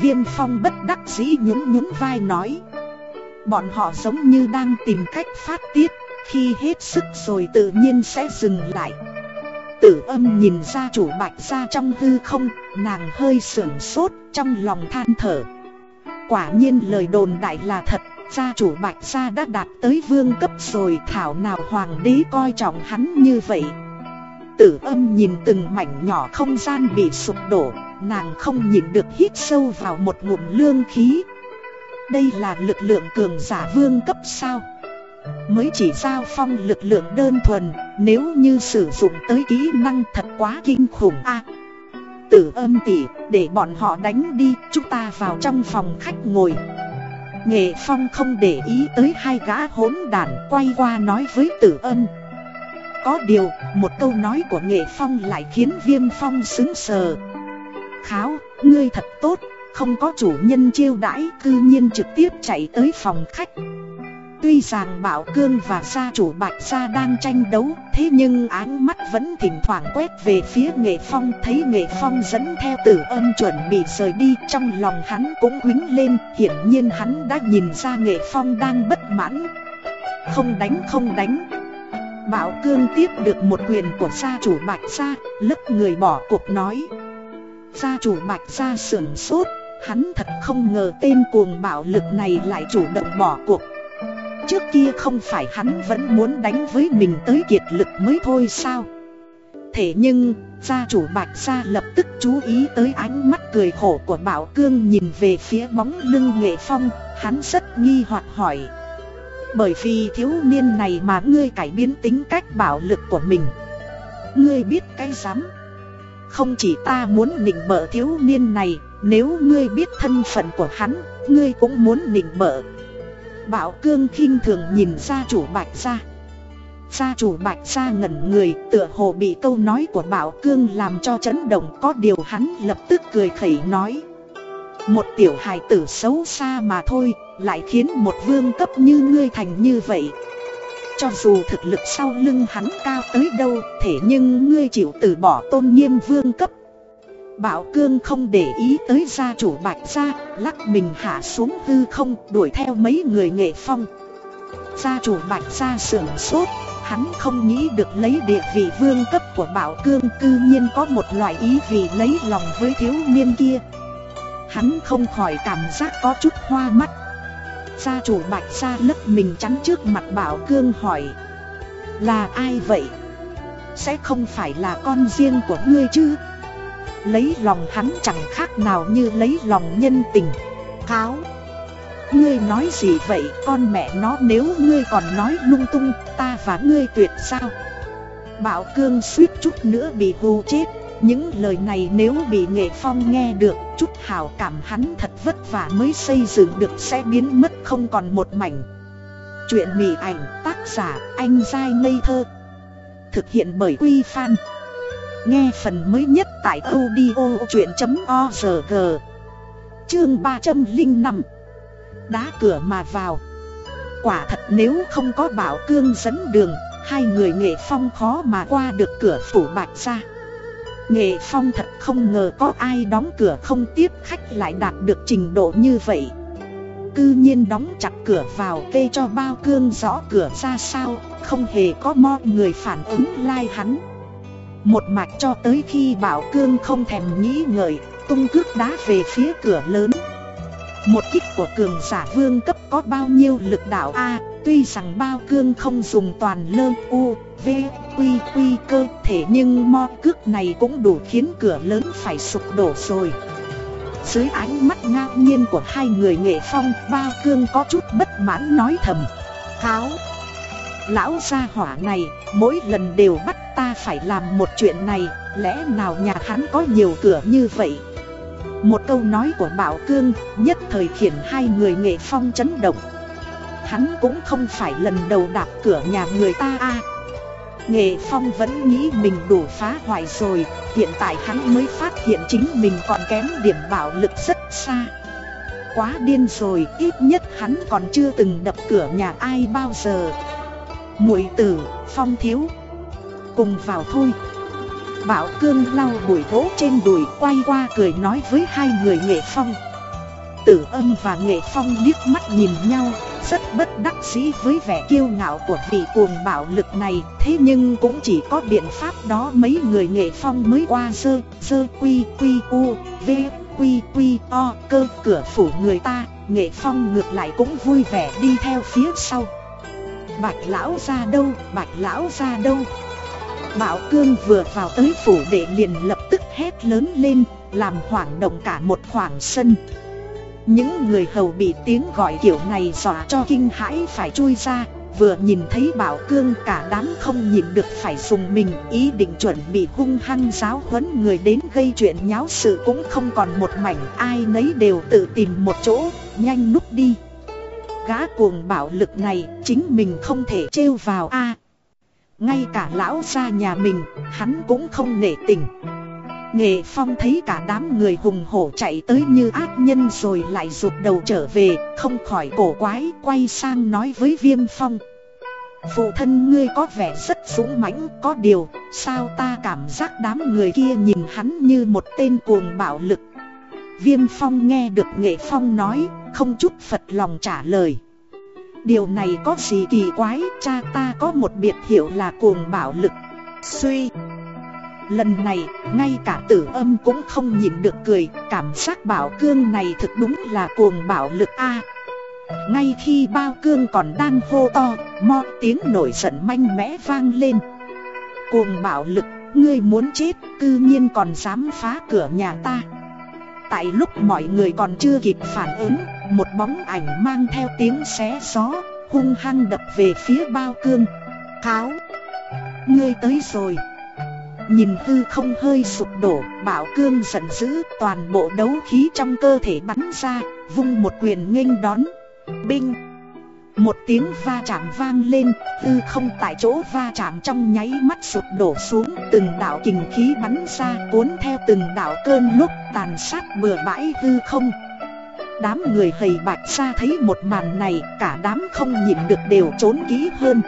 Speaker 1: Viêm phong bất đắc dĩ nhún nhún vai nói Bọn họ giống như đang tìm cách phát tiết Khi hết sức rồi tự nhiên sẽ dừng lại Tử âm nhìn ra chủ bạch ra trong hư không, Nàng hơi sưởng sốt trong lòng than thở. Quả nhiên lời đồn đại là thật, Gia chủ Bạch Gia đã đạt tới vương cấp rồi, thảo nào hoàng đế coi trọng hắn như vậy. Tử âm nhìn từng mảnh nhỏ không gian bị sụp đổ, Nàng không nhìn được hít sâu vào một ngụm lương khí. Đây là lực lượng cường giả vương cấp sao? Mới chỉ giao phong lực lượng đơn thuần Nếu như sử dụng tới kỹ năng thật quá kinh khủng a Tử âm tỉ để bọn họ đánh đi Chúng ta vào trong phòng khách ngồi Nghệ Phong không để ý tới hai gã hỗn đản quay qua nói với Tử Ân. Có điều, một câu nói của Nghệ Phong lại khiến Viêm Phong xứng sờ. Kháo, ngươi thật tốt, không có chủ nhân chiêu đãi cư nhiên trực tiếp chạy tới phòng khách. Tuy rằng Bảo Cương và gia chủ Bạch Gia đang tranh đấu, thế nhưng ánh mắt vẫn thỉnh thoảng quét về phía Nghệ Phong, thấy Nghệ Phong dẫn theo tử âm chuẩn bị rời đi, trong lòng hắn cũng quính lên, hiển nhiên hắn đã nhìn ra Nghệ Phong đang bất mãn. Không đánh không đánh. Bảo Cương tiếp được một quyền của gia chủ Bạch Gia, lấp người bỏ cuộc nói. Gia chủ Bạch Gia sưởng sốt, hắn thật không ngờ tên cuồng bạo lực này lại chủ động bỏ cuộc. Trước kia không phải hắn vẫn muốn đánh với mình tới kiệt lực mới thôi sao? Thế nhưng, gia chủ Bạch Gia lập tức chú ý tới ánh mắt cười khổ của Bảo Cương nhìn về phía bóng lưng nghệ phong, Hắn rất nghi hoặc hỏi. Bởi vì thiếu niên này mà ngươi cải biến tính cách bảo lực của mình. Ngươi biết cái dám Không chỉ ta muốn nịnh bợ thiếu niên này, Nếu ngươi biết thân phận của hắn, Ngươi cũng muốn nịnh bợ. Bảo cương khinh thường nhìn gia chủ bạch gia. Gia chủ bạch gia ngẩn người, tựa hồ bị câu nói của bảo cương làm cho chấn động. Có điều hắn lập tức cười khẩy nói, Một tiểu hài tử xấu xa mà thôi, Lại khiến một vương cấp như ngươi thành như vậy. Cho dù thực lực sau lưng hắn cao tới đâu, Thế nhưng ngươi chịu từ bỏ tôn nghiêm vương cấp Bảo cương không để ý tới gia chủ bạch gia, Lắc mình hạ xuống hư không, đuổi theo mấy người nghệ phong Gia chủ bạch gia sưởng sốt, Hắn không nghĩ được lấy địa vị vương cấp của bảo cương, Cư nhiên có một loại ý vì lấy lòng với thiếu niên kia Hắn không khỏi cảm giác có chút hoa mắt Gia chủ bạch gia lấp mình chắn trước mặt bảo cương hỏi, Là ai vậy? Sẽ không phải là con riêng của ngươi chứ? Lấy lòng hắn chẳng khác nào như lấy lòng nhân tình. Kháo Ngươi nói gì vậy, con mẹ nó, nếu ngươi còn nói lung tung, ta và ngươi tuyệt sao? Bảo cương suýt chút nữa bị hù chết. Những lời này nếu bị nghệ phong nghe được, Chút hào cảm hắn thật vất vả mới xây dựng được sẽ biến mất không còn một mảnh. Chuyện mỉ ảnh, tác giả, anh dai ngây thơ. Thực hiện bởi Quy Phan. Nghe phần mới nhất tại audio chuyện.org Chương 305 Đá cửa mà vào. Quả thật nếu không có bảo cương dẫn đường, Hai người nghệ phong khó mà qua được cửa phủ bạch ra Nghệ phong thật không ngờ có ai đóng cửa không tiếp khách lại đạt được trình độ như vậy. Cư nhiên đóng chặt cửa vào kê cho bao cương rõ cửa ra sao, Không hề có mọi người phản ứng lai like hắn một mạch cho tới khi Bảo Cương không thèm nghĩ ngợi, tung cước đá về phía cửa lớn. Một kích của cường giả vương cấp có bao nhiêu lực đạo A, tuy rằng bao cương không dùng toàn lơ u, v, quy quy cơ thể nhưng mo cước này cũng đủ khiến cửa lớn phải sụp đổ rồi. Dưới ánh mắt ngạc nhiên của hai người nghệ phong, bao cương có chút bất mãn nói thầm. Kháo! Lão gia hỏa này, mỗi lần đều bắt ta phải làm một chuyện này, lẽ nào nhà hắn có nhiều cửa như vậy? Một câu nói của Bảo Cương nhất thời khiển hai người nghệ phong chấn động. Hắn cũng không phải lần đầu đạp cửa nhà người ta a. Nghệ Phong vẫn nghĩ mình đủ phá hoại rồi, hiện tại hắn mới phát hiện chính mình còn kém điểm bảo lực rất xa. Quá điên rồi, ít nhất hắn còn chưa từng đập cửa nhà ai bao giờ. Muội tử, Phong thiếu, cùng vào thôi. Bảo cương lau bụi gỗ trên đùi quay qua cười nói với hai người nghệ phong. Tử âm và nghệ phong liếc mắt nhìn nhau Rất bất đắc dĩ với vẻ kiêu ngạo của vị cuồng bạo lực này. Thế nhưng cũng chỉ có biện pháp đó mấy người nghệ phong mới qua sơ Sơ quy quy u v quy quy o cơ cửa phủ người ta. Nghệ Phong ngược lại cũng vui vẻ đi theo phía sau. Bạch lão ra đâu, bạch lão ra đâu Bảo Cương vừa vào tới phủ đệ liền lập tức hét lớn lên Làm hoảng động cả một khoảng sân. Những người hầu bị tiếng gọi kiểu này dọa cho kinh hãi phải chui ra Vừa nhìn thấy Bảo Cương cả đám không nhìn được phải dùng mình Ý định chuẩn bị hung hăng giáo huấn người đến gây chuyện nháo sự cũng không còn một mảnh Ai nấy đều tự tìm một chỗ, nhanh núp đi. Gã cuồng bạo lực này chính mình không thể trêu vào a Ngay cả lão gia nhà mình, hắn cũng không nể tình Nghệ Phong thấy cả đám người hùng hổ chạy tới như ác nhân rồi lại rụt đầu trở về, không khỏi cổ quái, quay sang nói với Viêm Phong. Phụ thân ngươi có vẻ rất dũng mãnh, có điều, sao ta cảm giác đám người kia nhìn hắn như một tên cuồng bạo lực. Viêm Phong nghe được Nghệ Phong nói, không chút phật lòng trả lời. Điều này có gì kỳ quái, cha ta có một biệt hiệu là cuồng bạo lực. Suy Lần này, ngay cả tử âm cũng không nhìn được cười, cảm giác bảo cương này thực đúng là cuồng bạo lực a. ngay khi bao cương còn đang hô to, mo tiếng nổi giận manh mẽ vang lên. Cuồng bạo lực, ngươi muốn chết, cư nhiên còn dám phá cửa nhà ta. Tại lúc mọi người còn chưa kịp phản ứng, một bóng ảnh mang theo tiếng xé gió, hung hăng đập về phía bao cương. Kháo! Ngươi tới rồi! Nhìn hư không hơi sụp đổ, bảo cương giận dữ, toàn bộ đấu khí trong cơ thể bắn ra, vung một quyền nghênh đón. Binh! Một tiếng va chạm vang lên, hư không tại chỗ va chạm trong nháy mắt sụp đổ xuống, từng đạo kình khí bắn ra cuốn theo từng đạo cơn lúc tàn sát bừa bãi hư không. Đám người hầy bạch ra thấy một màn này, cả đám không nhịn được đều trốn kỹ hơn.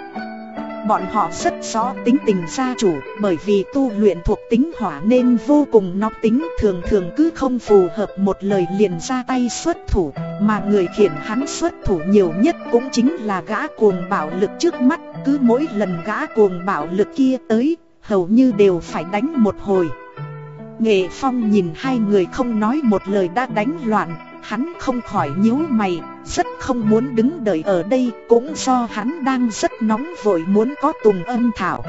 Speaker 1: Bọn họ rất rõ tính tình gia chủ, bởi vì tu luyện thuộc tính hỏa nên vô cùng nóng tính, thường thường cứ không phù hợp một lời liền ra tay xuất thủ, mà người khiển hắn xuất thủ nhiều nhất cũng chính là gã cuồng bạo lực trước mắt, cứ mỗi lần gã cuồng bạo lực kia tới, hầu như đều phải đánh một hồi. Nghệ Phong nhìn hai người không nói một lời đã đánh loạn Hắn không khỏi nhíu mày, rất không muốn đứng đợi ở đây Cũng do hắn đang rất nóng vội muốn có tùng âm thảo.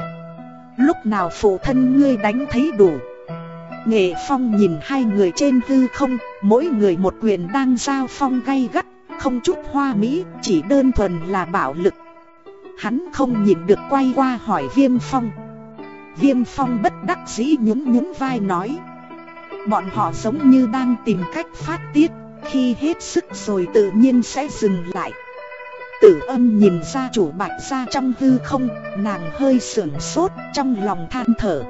Speaker 1: Lúc nào phụ thân ngươi đánh thấy đủ? Nghệ Phong nhìn hai người trên hư không Mỗi người một quyền đang giao phong gay gắt Không chút hoa mỹ, chỉ đơn thuần là bạo lực. Hắn không nhìn được quay qua hỏi Viêm Phong. Viêm Phong bất đắc dĩ nhún nhún vai nói Bọn họ giống như đang tìm cách phát tiết khi hết sức rồi tự nhiên sẽ dừng lại. Tử âm nhìn ra chủ bạch ra trong hư không, Nàng hơi sưởng sốt trong lòng than thở.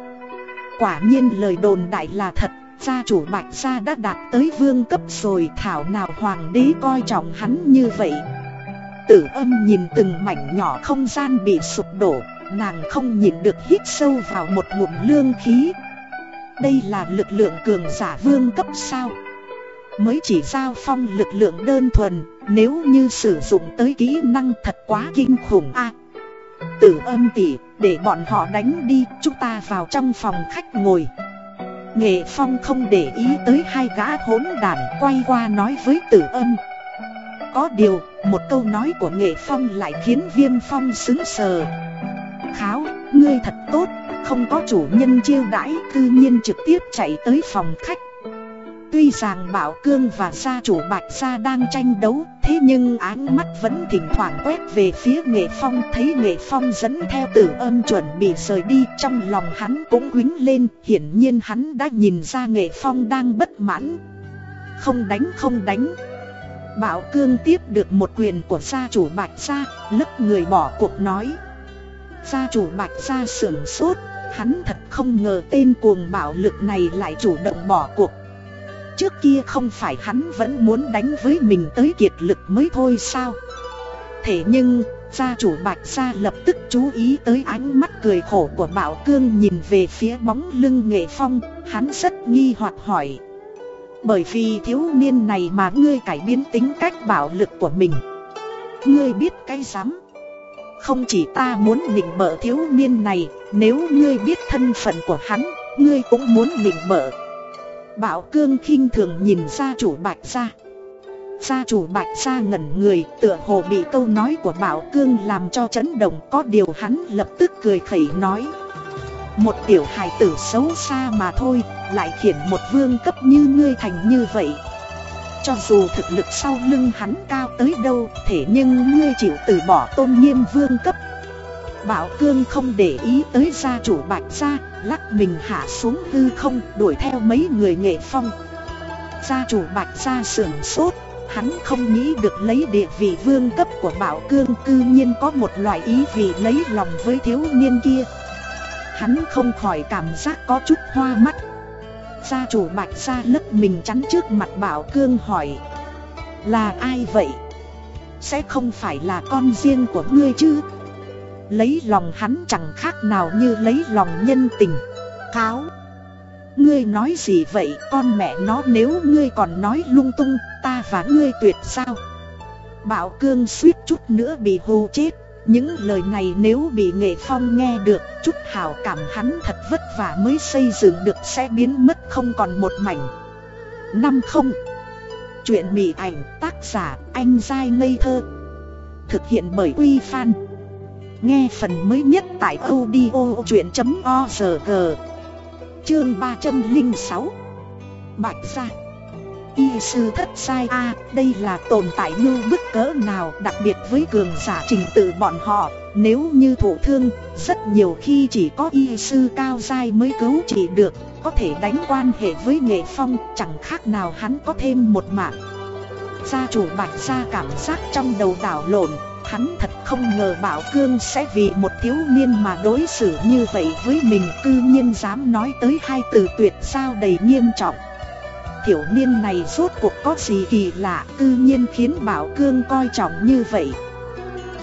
Speaker 1: Quả nhiên lời đồn đại là thật, Gia chủ bạch gia đã đạt tới vương cấp rồi, Thảo nào hoàng đế coi trọng hắn như vậy. Tử âm nhìn từng mảnh nhỏ không gian bị sụp đổ, Nàng không nhìn được hít sâu vào một ngụm lương khí. Đây là lực lượng cường giả vương cấp sao? Mới chỉ giao phong lực lượng đơn thuần, nếu như sử dụng tới kỹ năng thật quá kinh khủng a. tử âm tỷ, để bọn họ đánh đi, chúng ta vào trong phòng khách ngồi. Nghệ Phong không để ý tới hai gã hỗn đản quay qua nói với tử âm. Có điều, một câu nói của Nghệ Phong lại khiến Viêm Phong xứng sờ. Kháo, ngươi thật tốt, không có chủ nhân chiêu đãi, cư nhiên trực tiếp chạy tới phòng khách. Tuy rằng Bảo Cương và gia chủ Bạch Gia đang tranh đấu, Thế nhưng ánh mắt vẫn thỉnh thoảng quét về phía Nghệ Phong, Thấy Nghệ Phong dẫn theo tử âm chuẩn bị rời đi, Trong lòng hắn cũng quính lên, Hiển nhiên hắn đã nhìn ra Nghệ Phong đang bất mãn. Không đánh không đánh. Bảo Cương tiếp được một quyền của gia chủ Bạch Gia, Lấp người bỏ cuộc nói. Gia chủ Bạch Gia sưởng sốt, Hắn thật không ngờ tên cuồng bạo lực này lại chủ động bỏ cuộc. Trước kia không phải hắn vẫn muốn đánh với mình tới kiệt lực mới thôi sao? Thế nhưng, gia chủ Bạch Gia lập tức chú ý tới ánh mắt cười khổ của Bảo Cương nhìn về phía bóng lưng nghệ phong, Hắn rất nghi hoặc hỏi. Bởi vì thiếu niên này mà ngươi cải biến tính cách bạo lực của mình. Ngươi biết cái dám Không chỉ ta muốn nịnh bợ thiếu niên này, Nếu ngươi biết thân phận của hắn, Ngươi cũng muốn nịnh bợ Bảo cương khinh thường nhìn gia chủ bạch gia. Gia chủ bạch gia ngẩn người, tựa hồ bị câu nói của Bảo Cương làm cho chấn động. Có điều hắn lập tức cười khẩy nói, Một tiểu hài tử xấu xa mà thôi, lại khiển một vương cấp như ngươi thành như vậy. Cho dù thực lực sau lưng hắn cao tới đâu, Thế nhưng ngươi chịu từ bỏ tôn nghiêm vương cấp Bảo Cương không để ý tới gia chủ bạch gia, Lắc mình hạ xuống hư không, đuổi theo mấy người nghệ phong Gia chủ bạch gia sưởng sốt, Hắn không nghĩ được lấy địa vị vương cấp của Bảo Cương, cư nhiên có một loại ý vị lấy lòng với thiếu niên kia Hắn không khỏi cảm giác có chút hoa mắt Gia chủ bạch gia lấp mình chắn trước mặt Bảo Cương hỏi, Là ai vậy? Sẽ không phải là con riêng của ngươi chứ? Lấy lòng hắn chẳng khác nào như lấy lòng nhân tình. Cáo. Ngươi nói gì vậy, con mẹ nó, nếu ngươi còn nói lung tung, ta và ngươi tuyệt sao? Bảo cương suýt chút nữa bị hù chết. Những lời này nếu bị nghệ phong nghe được, Chút hào cảm hắn thật vất vả mới xây dựng được sẽ biến mất không còn một mảnh. Năm không. Chuyện mỉ ảnh, tác giả, anh dai ngây thơ. Thực hiện bởi Uy Fan Nghe phần mới nhất tại audio chuyện.org Chương 306 Bạch gia. Y sư thất sai A, đây là tồn tại như bức cỡ nào đặc biệt với cường giả trình tự bọn họ? Nếu như thổ thương, rất nhiều khi chỉ có y sư cao dai mới cứu trị được Có thể đánh quan hệ với nghệ phong, chẳng khác nào hắn có thêm một mạng. Gia chủ bạch gia cảm giác trong đầu đảo lộn Hắn thật không ngờ Bảo Cương sẽ vì một thiếu niên mà đối xử như vậy với mình, Cư nhiên dám nói tới hai từ tuyệt sao đầy nghiêm trọng. Tiểu niên này rốt cuộc có gì kỳ lạ, Cư nhiên khiến Bảo Cương coi trọng như vậy.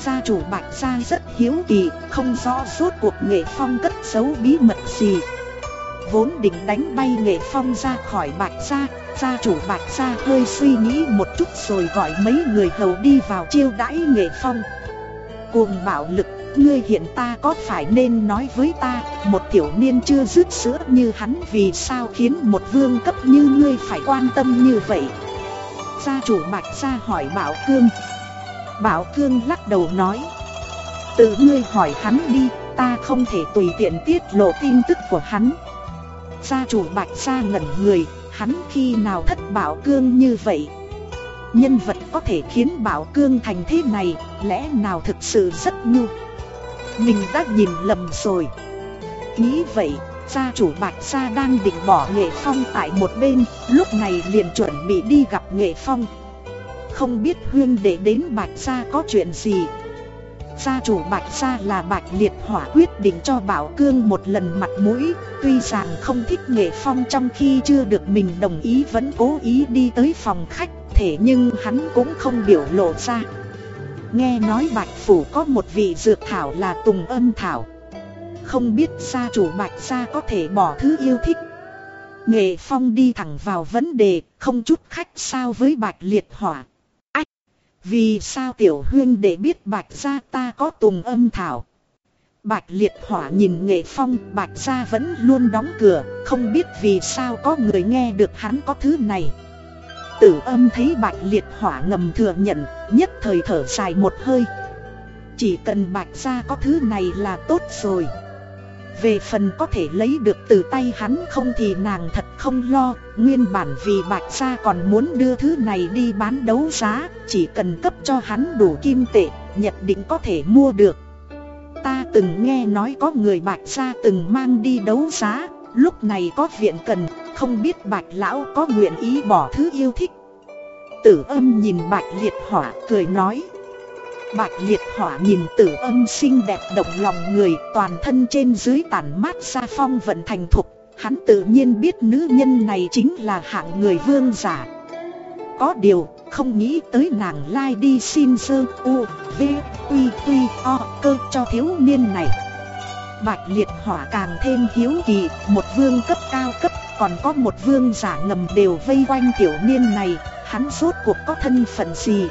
Speaker 1: Gia chủ Bạch Gia rất hiếu kỳ, Không rõ rốt cuộc nghệ phong cất giấu bí mật gì. Vốn định đánh bay nghệ phong ra khỏi Bạch Gia Gia chủ Bạch Gia hơi suy nghĩ một chút rồi gọi mấy người hầu đi vào chiêu đãi nghệ phong. Cuồng bạo lực, ngươi hiện ta có phải nên nói với ta Một tiểu niên chưa dứt sữa như hắn vì sao khiến một vương cấp như ngươi phải quan tâm như vậy? Gia chủ Bạch Gia hỏi Bảo Cương. Bảo Cương lắc đầu nói Tự ngươi hỏi hắn đi, ta không thể tùy tiện tiết lộ tin tức của hắn. Gia chủ Bạch Gia ngẩn người, hắn khi nào thất bảo cương như vậy? Nhân vật có thể khiến bảo cương thành thế này, Lẽ nào thực sự rất ngu? Mình đã nhìn lầm rồi. Nghĩ vậy, Gia chủ Bạch Gia đang định bỏ Nghệ Phong tại một bên, Lúc này liền chuẩn bị đi gặp Nghệ Phong. Không biết huyên để đến Bạch Gia có chuyện gì? Gia chủ Bạch Gia là Bạch Liệt Hỏa quyết định cho Bảo Cương một lần mặt mũi, Tuy rằng không thích nghệ phong trong khi chưa được mình đồng ý vẫn cố ý đi tới phòng khách thể nhưng hắn cũng không biểu lộ ra. Nghe nói Bạch Phủ có một vị dược thảo là Tùng âm thảo. Không biết gia chủ Bạch Gia có thể bỏ thứ yêu thích. Nghệ Phong đi thẳng vào vấn đề, Không chút khách sao với Bạch Liệt Hỏa. Vì sao tiểu huyên để biết bạch gia ta có tùng âm thảo? Bạch liệt hỏa nhìn nghệ phong, bạch gia vẫn luôn đóng cửa, Không biết vì sao có người nghe được hắn có thứ này. Tử âm thấy bạch liệt hỏa ngầm thừa nhận Nhất thời thở dài một hơi. Chỉ cần bạch ra có thứ này là tốt rồi. Về phần có thể lấy được từ tay hắn không thì nàng thật không lo Nguyên bản vì Bạch ra còn muốn đưa thứ này đi bán đấu giá Chỉ cần cấp cho hắn đủ kim tệ, nhất định có thể mua được. Ta từng nghe nói có người Bạch ra từng mang đi đấu giá Lúc này có viện cần, không biết Bạch Lão có nguyện ý bỏ thứ yêu thích. Tử âm nhìn Bạch Liệt Hỏa, cười nói. Bạch liệt hỏa nhìn tử âm xinh đẹp động lòng người, toàn thân trên dưới tản mát ra phong vận thành thục. Hắn tự nhiên biết nữ nhân này chính là hạng người vương giả. Có điều, không nghĩ tới nàng lai đi xin sơ, u, v, quy quy, o, cơ cho thiếu niên này. Bạch liệt hỏa càng thêm hiếu kỳ, Một vương cấp cao cấp còn có một vương giả ngầm đều vây quanh tiểu niên này Hắn rốt cuộc có thân phận gì?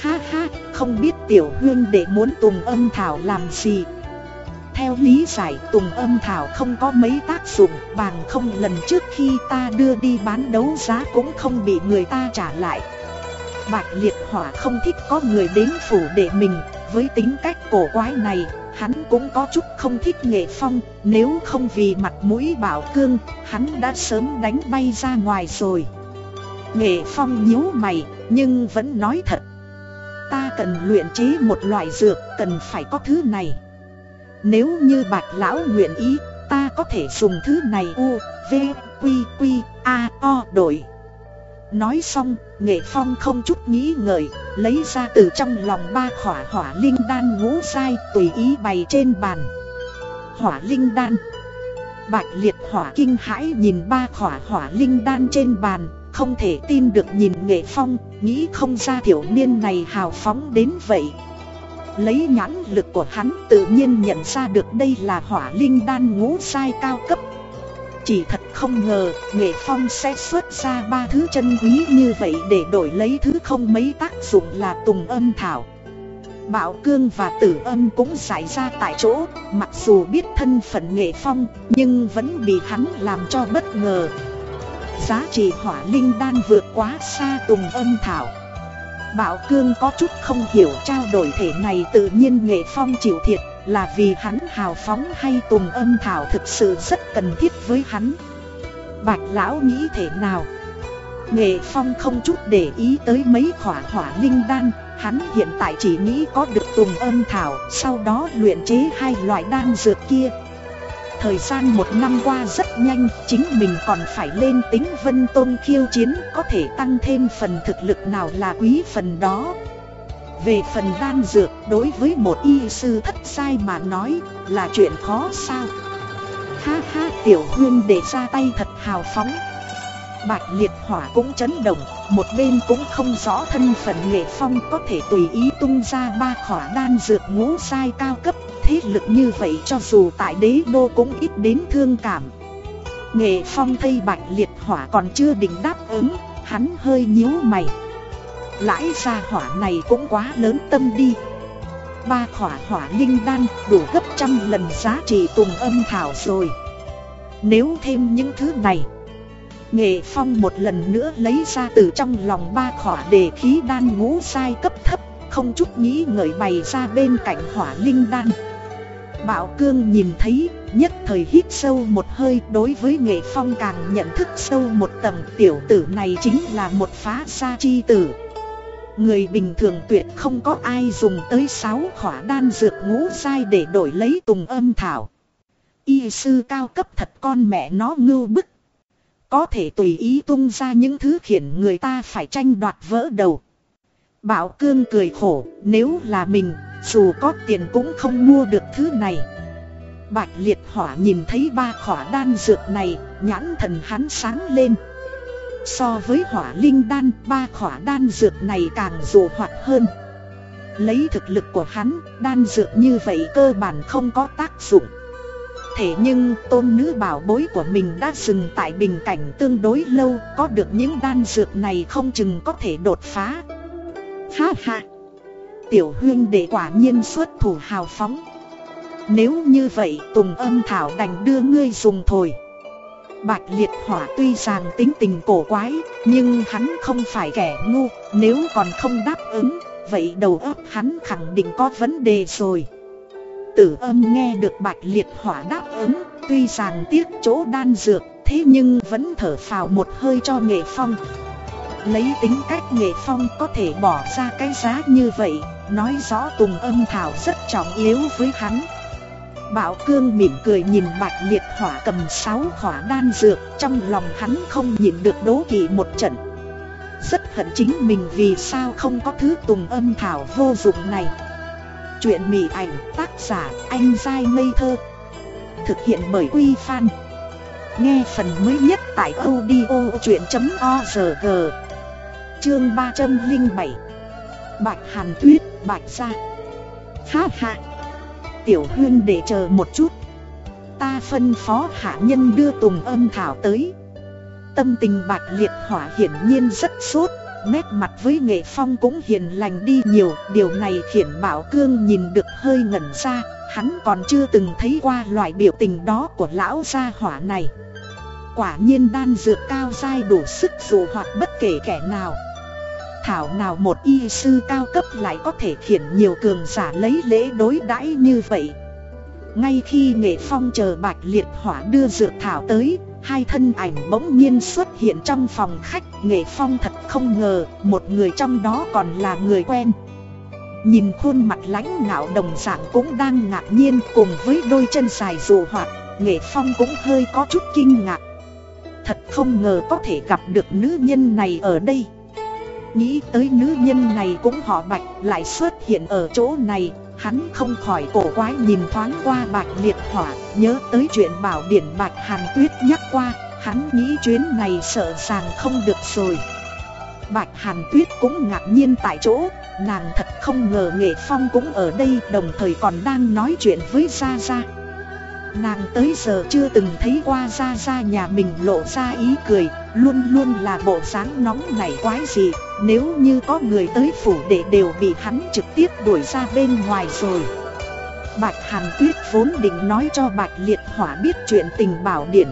Speaker 1: Ha ha, không biết tiểu huyên để muốn tùng âm thảo làm gì? Theo lý giải tùng âm thảo không có mấy tác dụng Bằng không lần trước khi ta đưa đi bán đấu giá cũng không bị người ta trả lại. Bạch liệt hỏa không thích có người đến phủ để mình Với tính cách cổ quái này Hắn cũng có chút không thích nghệ phong Nếu không vì mặt mũi bảo cương Hắn đã sớm đánh bay ra ngoài rồi. Nghệ phong nhíu mày Nhưng vẫn nói thật. Ta cần luyện chế một loại dược Cần phải có thứ này. Nếu như bạch lão nguyện ý Ta có thể dùng thứ này. U, V, Quy, Quy, A, O đổi. Nói xong, nghệ phong không chút nghĩ ngợi, lấy ra từ trong lòng ba khỏa hỏa linh đan ngũ sai tùy ý bày trên bàn. Hỏa linh đan Bạch liệt hỏa kinh hãi nhìn ba khỏa hỏa linh đan trên bàn, không thể tin được nhìn nghệ phong, nghĩ không ra thiểu niên này hào phóng đến vậy. Lấy nhãn lực của hắn tự nhiên nhận ra được đây là hỏa linh đan ngũ sai cao cấp chỉ thật không ngờ, Nghệ Phong sẽ xuất ra ba thứ chân quý như vậy để đổi lấy thứ không mấy tác dụng là tùng âm thảo. Bảo Cương và Tử Âm cũng xảy ra tại chỗ, Mặc dù biết thân phận Nghệ Phong, nhưng vẫn bị hắn làm cho bất ngờ. Giá trị hỏa linh đan vượt quá xa tùng âm thảo. Bảo Cương có chút không hiểu trao đổi thể này tự nhiên Nghệ Phong chịu thiệt là vì hắn hào phóng hay tùng âm thảo thực sự rất cần thiết với hắn. Bạch lão nghĩ thế nào? Nghệ phong không chút để ý tới mấy khỏa hỏa linh đan, Hắn hiện tại chỉ nghĩ có được tùng âm thảo, Sau đó luyện chế hai loại đan dược kia. Thời gian một năm qua rất nhanh, Chính mình còn phải lên tính vân tôn khiêu chiến, Có thể tăng thêm phần thực lực nào là quý phần đó về phần đan dược, đối với một y sư thất sai mà nói, là chuyện khó sao. Ha ha, tiểu huyên để ra tay thật hào phóng. Bạch liệt hỏa cũng chấn động, Một bên cũng không rõ thân phận nghệ phong có thể tùy ý tung ra ba khỏa đan dược ngũ sai cao cấp, Thế lực như vậy cho dù tại đế đô cũng ít đến thương cảm. Nghệ phong thay bạch liệt hỏa còn chưa định đáp ứng, Hắn hơi nhíu mày. Lãi ra hỏa này cũng quá lớn tâm đi. Ba khỏa hỏa linh đan đủ gấp trăm lần giá trị tùng âm thảo rồi. Nếu thêm những thứ này Nghệ Phong một lần nữa lấy ra từ trong lòng ba khỏa đề khí đan ngũ sai cấp thấp Không chút nghĩ ngợi bày ra bên cạnh hỏa linh đan. Bảo Cương nhìn thấy, nhất thời hít sâu một hơi đối với Nghệ Phong càng nhận thức sâu một tầng tiểu tử này chính là một phá xa chi tử. Người bình thường tuyệt không có ai dùng tới sáu khỏa đan dược ngũ dai để đổi lấy tùng âm thảo. Y sư cao cấp thật con mẹ nó ngưu bức. Có thể tùy ý tung ra những thứ khiến người ta phải tranh đoạt vỡ đầu. Bảo cương cười khổ, nếu là mình, dù có tiền cũng không mua được thứ này. Bạch liệt hỏa nhìn thấy ba khỏa đan dược này, nhãn thần hắn sáng lên. So với hỏa linh đan, ba khỏa đan dược này càng dụ hoạt hơn. Lấy thực lực của hắn, đan dược như vậy cơ bản không có tác dụng. Thế nhưng tôn nữ bảo bối của mình đã dừng tại bình cảnh tương đối lâu Có được những đan dược này không chừng có thể đột phá. Ha ha! Tiểu hương đệ quả nhiên xuất thủ hào phóng. Nếu như vậy Tùng âm thảo đành đưa ngươi dùng thôi. Bạch liệt hỏa tuy rằng tính tình cổ quái, nhưng hắn không phải kẻ ngu, nếu còn không đáp ứng, vậy đầu óc hắn khẳng định có vấn đề rồi. Tử âm nghe được bạch liệt hỏa đáp ứng, tuy rằng tiếc chỗ đan dược, thế nhưng vẫn thở phào một hơi cho nghệ phong. Lấy tính cách nghệ phong có thể bỏ ra cái giá như vậy, nói rõ tùng âm thảo rất trọng yếu với hắn. Bảo cương mỉm cười nhìn bạch liệt hỏa cầm sáu khỏa đan dược, Trong lòng hắn không nhìn được đố kỵ một trận. Rất hận chính mình vì sao không có thứ tùng âm thảo vô dụng này. Chuyện mị ảnh tác giả anh dai ngây thơ. Thực hiện bởi Quy Phan. Nghe phần mới nhất tại audio chuyện.org Chương 307 Bạch Hàn Tuyết, Bạch Gia. Ha ha. Tiểu huyên để chờ một chút. Ta phân phó hạ nhân đưa tùng âm thảo tới. Tâm tình bạch liệt hỏa hiển nhiên rất sốt. Nét mặt với nghệ phong cũng hiền lành đi nhiều. Điều này khiến bảo cương nhìn được hơi ngẩn ra. Hắn còn chưa từng thấy qua loại biểu tình đó của lão gia hỏa này. Quả nhiên đan dược cao dai đủ sức dù hoặc bất kể kẻ nào thảo nào một y sư cao cấp lại có thể khiển nhiều cường giả lấy lễ đối đãi như vậy. Ngay khi nghệ phong chờ bạch liệt hỏa đưa dược thảo tới, Hai thân ảnh bỗng nhiên xuất hiện trong phòng khách. Nghệ phong thật không ngờ, một người trong đó còn là người quen. Nhìn khuôn mặt lãnh ngạo đồng dạng cũng đang ngạc nhiên cùng với đôi chân dài dù hoạt, Nghệ phong cũng hơi có chút kinh ngạc. Thật không ngờ có thể gặp được nữ nhân này ở đây. Nghĩ tới nữ nhân này cũng họ bạch lại xuất hiện ở chỗ này, Hắn không khỏi cổ quái nhìn thoáng qua bạch liệt hỏa, Nhớ tới chuyện bảo điển bạch hàn tuyết nhắc qua, Hắn nghĩ chuyến này sợ rằng không được rồi. Bạch hàn tuyết cũng ngạc nhiên tại chỗ, Nàng thật không ngờ nghệ phong cũng ở đây, Đồng thời còn đang nói chuyện với Gia Gia. Nàng tới giờ chưa từng thấy qua ra ra nhà mình lộ ra ý cười, Luôn luôn là bộ dáng nóng nảy quái gì Nếu như có người tới phủ để đều bị hắn trực tiếp đuổi ra bên ngoài rồi. Bạch Hàn Tuyết vốn định nói cho Bạch Liệt Hỏa biết chuyện tình bảo điển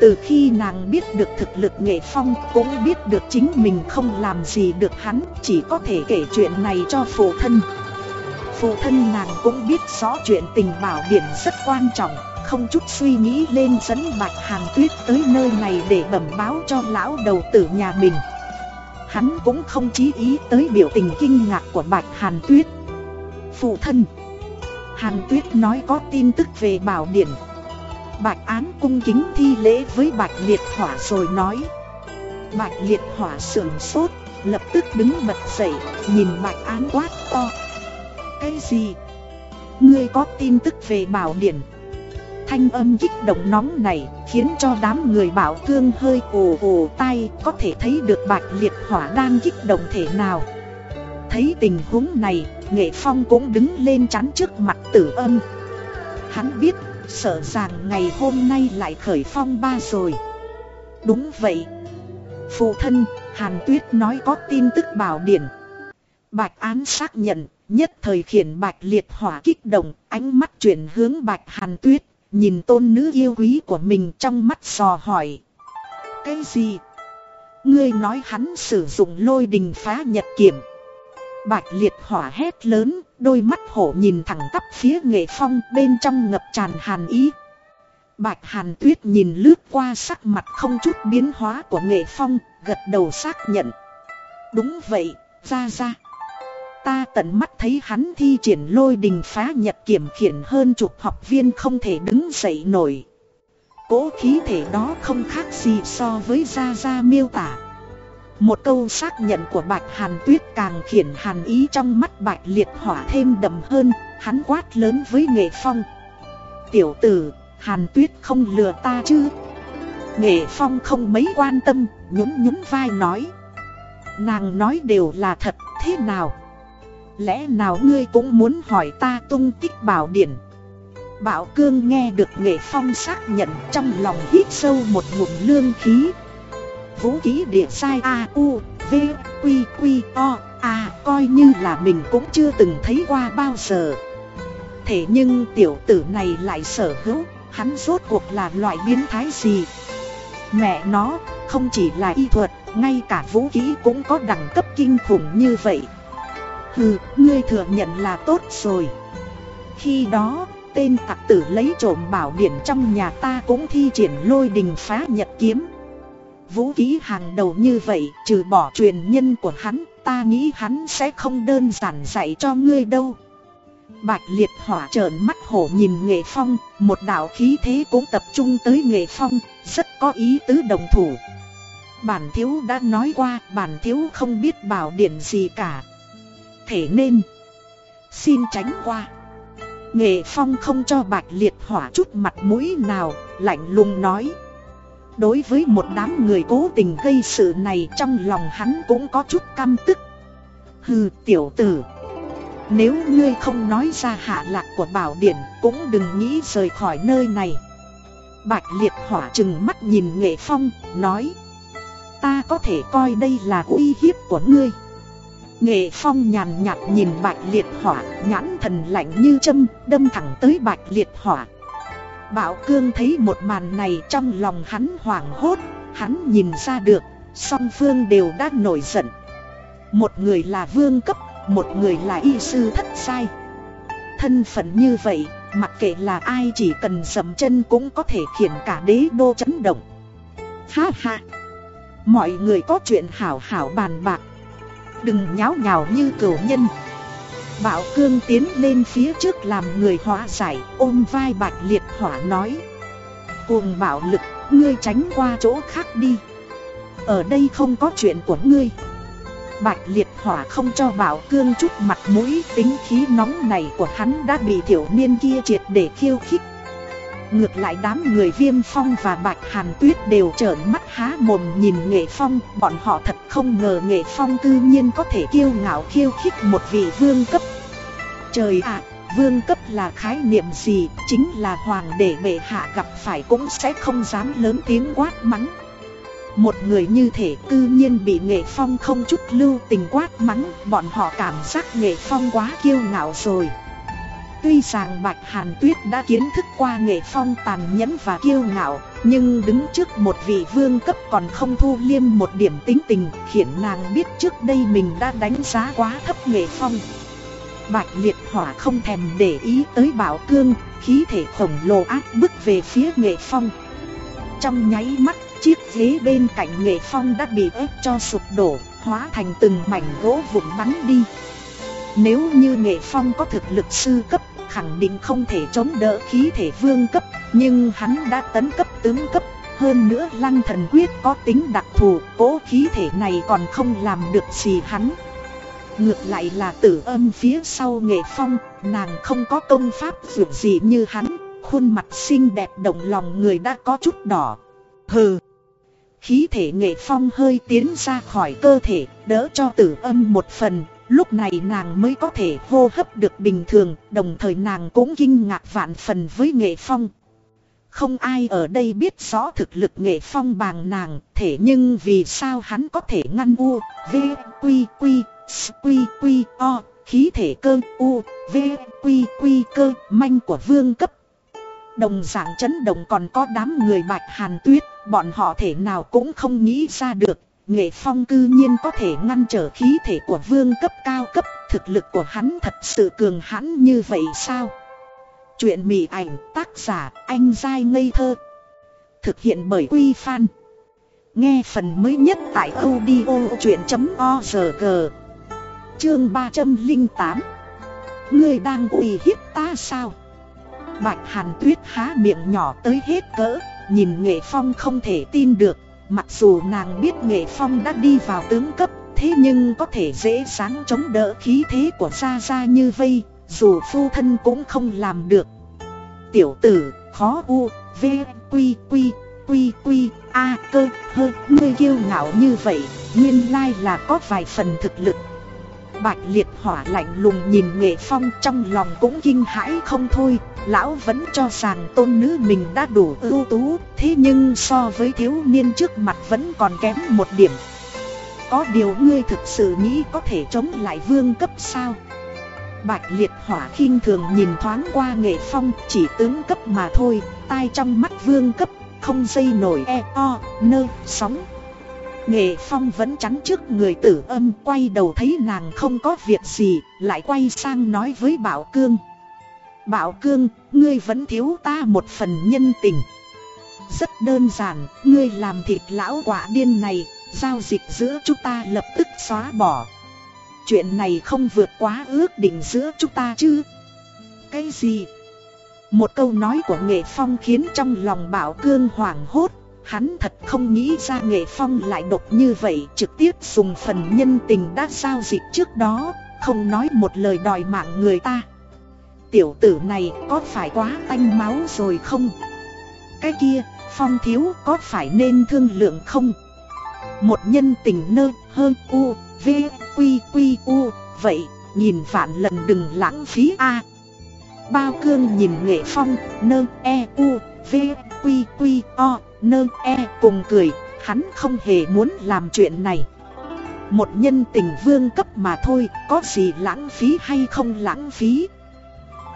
Speaker 1: Từ khi nàng biết được thực lực nghệ phong cũng biết được chính mình không làm gì được hắn, Chỉ có thể kể chuyện này cho phụ thân. Phụ thân nàng cũng biết rõ chuyện tình bảo điển rất quan trọng, Không chút suy nghĩ lên dẫn Bạch Hàn Tuyết tới nơi này để bẩm báo cho lão đầu tử nhà mình. Hắn cũng không chí ý tới biểu tình kinh ngạc của Bạch Hàn Tuyết. Phụ thân, Hàn Tuyết nói có tin tức về bảo điển Bạch Án cung kính thi lễ với Bạch Liệt Hỏa rồi nói. Bạch Liệt Hỏa sườn sốt, Lập tức đứng bật dậy, Nhìn Bạch Án quát to cái gì? Ngươi có tin tức về bảo điển Thanh âm kích động nóng này khiến cho đám người bảo cương hơi ồ ồ tay Có thể thấy được bạch liệt hỏa đang kích động thể nào. Thấy tình huống này, nghệ phong cũng đứng lên chắn trước mặt tử âm. Hắn biết, sợ rằng ngày hôm nay lại khởi phong ba rồi. Đúng vậy. Phụ thân, Hàn Tuyết nói có tin tức bảo điển Bạch án xác nhận Nhất thời khiển bạch liệt hỏa kích động, ánh mắt chuyển hướng bạch hàn tuyết, nhìn tôn nữ yêu quý của mình trong mắt sò hỏi. Cái gì? Ngươi nói hắn sử dụng lôi đình phá nhật kiểm. Bạch liệt hỏa hét lớn, đôi mắt hổ nhìn thẳng tắp phía nghệ phong bên trong ngập tràn hàn ý. Bạch hàn tuyết nhìn lướt qua sắc mặt không chút biến hóa của nghệ phong, gật đầu xác nhận. Đúng vậy, ra ra. Ta tận mắt thấy hắn thi triển lôi đình phá nhật kiểm khiển hơn chục học viên không thể đứng dậy nổi. Cố khí thể đó không khác gì so với Gia Gia miêu tả. Một câu xác nhận của Bạch Hàn Tuyết càng khiển hàn ý trong mắt Bạch Liệt Hỏa thêm đậm hơn, hắn quát lớn với Nghệ Phong. Tiểu tử, Hàn Tuyết không lừa ta chứ? Nghệ Phong không mấy quan tâm, nhún nhún vai nói. Nàng nói đều là thật, thế nào? Lẽ nào ngươi cũng muốn hỏi ta tung tích bảo điển? Bảo cương nghe được nghệ phong xác nhận trong lòng hít sâu một ngụm lương khí. Vũ khí địa sai A, U, V Quy Quy O, A, coi như là mình cũng chưa từng thấy qua bao giờ. Thế nhưng tiểu tử này lại sở hữu, Hắn rốt cuộc là loại biến thái gì? Mẹ nó, không chỉ là y thuật, Ngay cả vũ khí cũng có đẳng cấp kinh khủng như vậy. Hừ, ngươi thừa nhận là tốt rồi. Khi đó, tên tặc tử lấy trộm bảo điển trong nhà ta cũng thi triển lôi đình phá nhật kiếm. Vũ khí hàng đầu như vậy, trừ bỏ truyền nhân của hắn, ta nghĩ hắn sẽ không đơn giản dạy cho ngươi đâu. Bạch liệt hỏa trợn mắt hổ nhìn nghệ phong, một đạo khí thế cũng tập trung tới nghệ phong, rất có ý tứ đồng thủ. Bản thiếu đã nói qua, bản thiếu không biết bảo điển gì cả, thể nên. Xin tránh qua. Nghệ Phong không cho Bạch Liệt Hỏa chút mặt mũi nào, lạnh lùng nói. Đối với một đám người cố tình gây sự này trong lòng hắn cũng có chút căm tức. Hừ tiểu tử. Nếu ngươi không nói ra hạ lạc của Bảo Điển cũng đừng nghĩ rời khỏi nơi này. Bạch Liệt Hỏa chừng mắt nhìn Nghệ Phong, nói. Ta có thể coi đây là uy hiếp của ngươi. Nghệ Phong nhàn nhạt nhìn Bạch Liệt Hỏa, nhãn thần lạnh như châm, đâm thẳng tới Bạch Liệt Hỏa. Bảo Cương thấy một màn này trong lòng hắn hoảng hốt, hắn nhìn ra được, song phương đều đã nổi giận. Một người là vương cấp, một người là y sư thất sai Thân phận như vậy, mặc kệ là ai chỉ cần dầm chân cũng có thể khiến cả đế đô chấn động Ha ha Mọi người có chuyện hảo hảo bàn bạc Đừng nháo nhào như cửu nhân. Bảo cương tiến lên phía trước làm người hóa giải, Ôm vai bạch liệt hỏa nói. Cuồng bảo lực, Ngươi tránh qua chỗ khác đi. Ở đây không có chuyện của ngươi. Bạch liệt hỏa không cho bảo cương chút mặt mũi, Tính khí nóng này của hắn đã bị thiểu niên kia triệt để khiêu khích. Ngược lại đám người viêm phong và bạch hàn tuyết đều trợn mắt há mồm nhìn nghệ phong. Bọn họ thật không ngờ nghệ phong cư nhiên có thể kiêu ngạo khiêu khích một vị vương cấp. Trời ạ, vương cấp là khái niệm gì? Chính là hoàng đệ bệ hạ gặp phải cũng sẽ không dám lớn tiếng quát mắng. Một người như thể cư nhiên bị nghệ phong không chút lưu tình quát mắng. Bọn họ cảm giác nghệ phong quá kiêu ngạo rồi. Tuy rằng Bạch Hàn Tuyết đã kiến thức qua nghệ phong tàn nhẫn và kiêu ngạo, Nhưng đứng trước một vị vương cấp còn không thu liêm một điểm tính tình Khiến nàng biết trước đây mình đã đánh giá quá thấp nghệ phong. Bạch liệt hỏa không thèm để ý tới bảo cương, Khí thể khổng lồ áp bức về phía nghệ phong. Trong nháy mắt, chiếc ghế bên cạnh nghệ phong đã bị ép cho sụp đổ, Hóa thành từng mảnh gỗ vụn bắn đi. Nếu như nghệ phong có thực lực sư cấp khẳng định không thể chống đỡ khí thể vương cấp, nhưng hắn đã tấn cấp tướng cấp, hơn nữa lăng thần quyết có tính đặc thù, cố khí thể này còn không làm được gì hắn. Ngược lại là tử âm phía sau nghệ phong, nàng không có công pháp vượt gì như hắn, khuôn mặt xinh đẹp động lòng người đã có chút đỏ. Hừ! Khí thể nghệ phong hơi tiến ra khỏi cơ thể, đỡ cho tử âm một phần, Lúc này nàng mới có thể hô hấp được bình thường, đồng thời nàng cũng kinh ngạc vạn phần với nghệ phong. Không ai ở đây biết rõ thực lực nghệ phong bằng nàng, thể nhưng vì sao hắn có thể ngăn u, v, quy, quy, s, quy, quy, o, khí thể cơ, u, v, quy, quy cơ, manh của vương cấp. Đồng dạng chấn động còn có đám người bạch hàn tuyết, bọn họ thể nào cũng không nghĩ ra được, Nghệ Phong cư nhiên có thể ngăn trở khí thể của vương cấp cao cấp, thực lực của hắn thật sự cường hãn như vậy sao? Chuyện Mị ảnh tác giả anh dai ngây thơ. Thực hiện bởi Quy Phan. Nghe phần mới nhất tại audio chuyện.org Chương 308 Ngươi đang uy hiếp ta sao? Bạch Hàn Tuyết há miệng nhỏ tới hết cỡ Nhìn Nghệ Phong không thể tin được. Mặc dù nàng biết nghệ phong đã đi vào tướng cấp, Thế nhưng có thể dễ dàng chống đỡ khí thế của Gia Gia như vây, Dù phu thân cũng không làm được. Tiểu tử, khó u, v quy quy quy quy a, cơ, hơ, Ngươi kiêu ngạo như vậy, Nguyên lai là có vài phần thực lực. Bạch liệt hỏa lạnh lùng nhìn nghệ phong trong lòng cũng kinh hãi không thôi. Lão vẫn cho rằng tôn nữ mình đã đủ ưu tú, Thế nhưng so với thiếu niên trước mặt vẫn còn kém một điểm. Có điều ngươi thực sự nghĩ có thể chống lại vương cấp sao? Bạch liệt hỏa khinh thường nhìn thoáng qua nghệ phong, chỉ tướng cấp mà thôi, Tai trong mắt vương cấp, không dây nổi e o, nơ, sóng. Nghệ Phong vẫn chắn trước người tử âm quay đầu thấy nàng không có việc gì, lại quay sang nói với Bảo Cương. Bảo Cương, ngươi vẫn thiếu ta một phần nhân tình. Rất đơn giản, ngươi làm thịt lão quả điên này, giao dịch giữa chúng ta lập tức xóa bỏ. Chuyện này không vượt quá ước định giữa chúng ta chứ. Cái gì? Một câu nói của Nghệ Phong khiến trong lòng Bảo Cương hoảng hốt, Hắn thật không nghĩ ra nghệ phong lại độc như vậy trực tiếp dùng phần nhân tình đã giao dịch trước đó, không nói một lời đòi mạng người ta. Tiểu tử này có phải quá tanh máu rồi không? Cái kia, phong thiếu có phải nên thương lượng không? Một nhân tình nơ hơn u, v, quy quy u, vậy nhìn vạn lần đừng lãng phí a. Bao cương nhìn nghệ phong, nơ e u, v, quy quy o, nơ e cùng cười, hắn không hề muốn làm chuyện này. Một nhân tình vương cấp mà thôi, có gì lãng phí hay không lãng phí.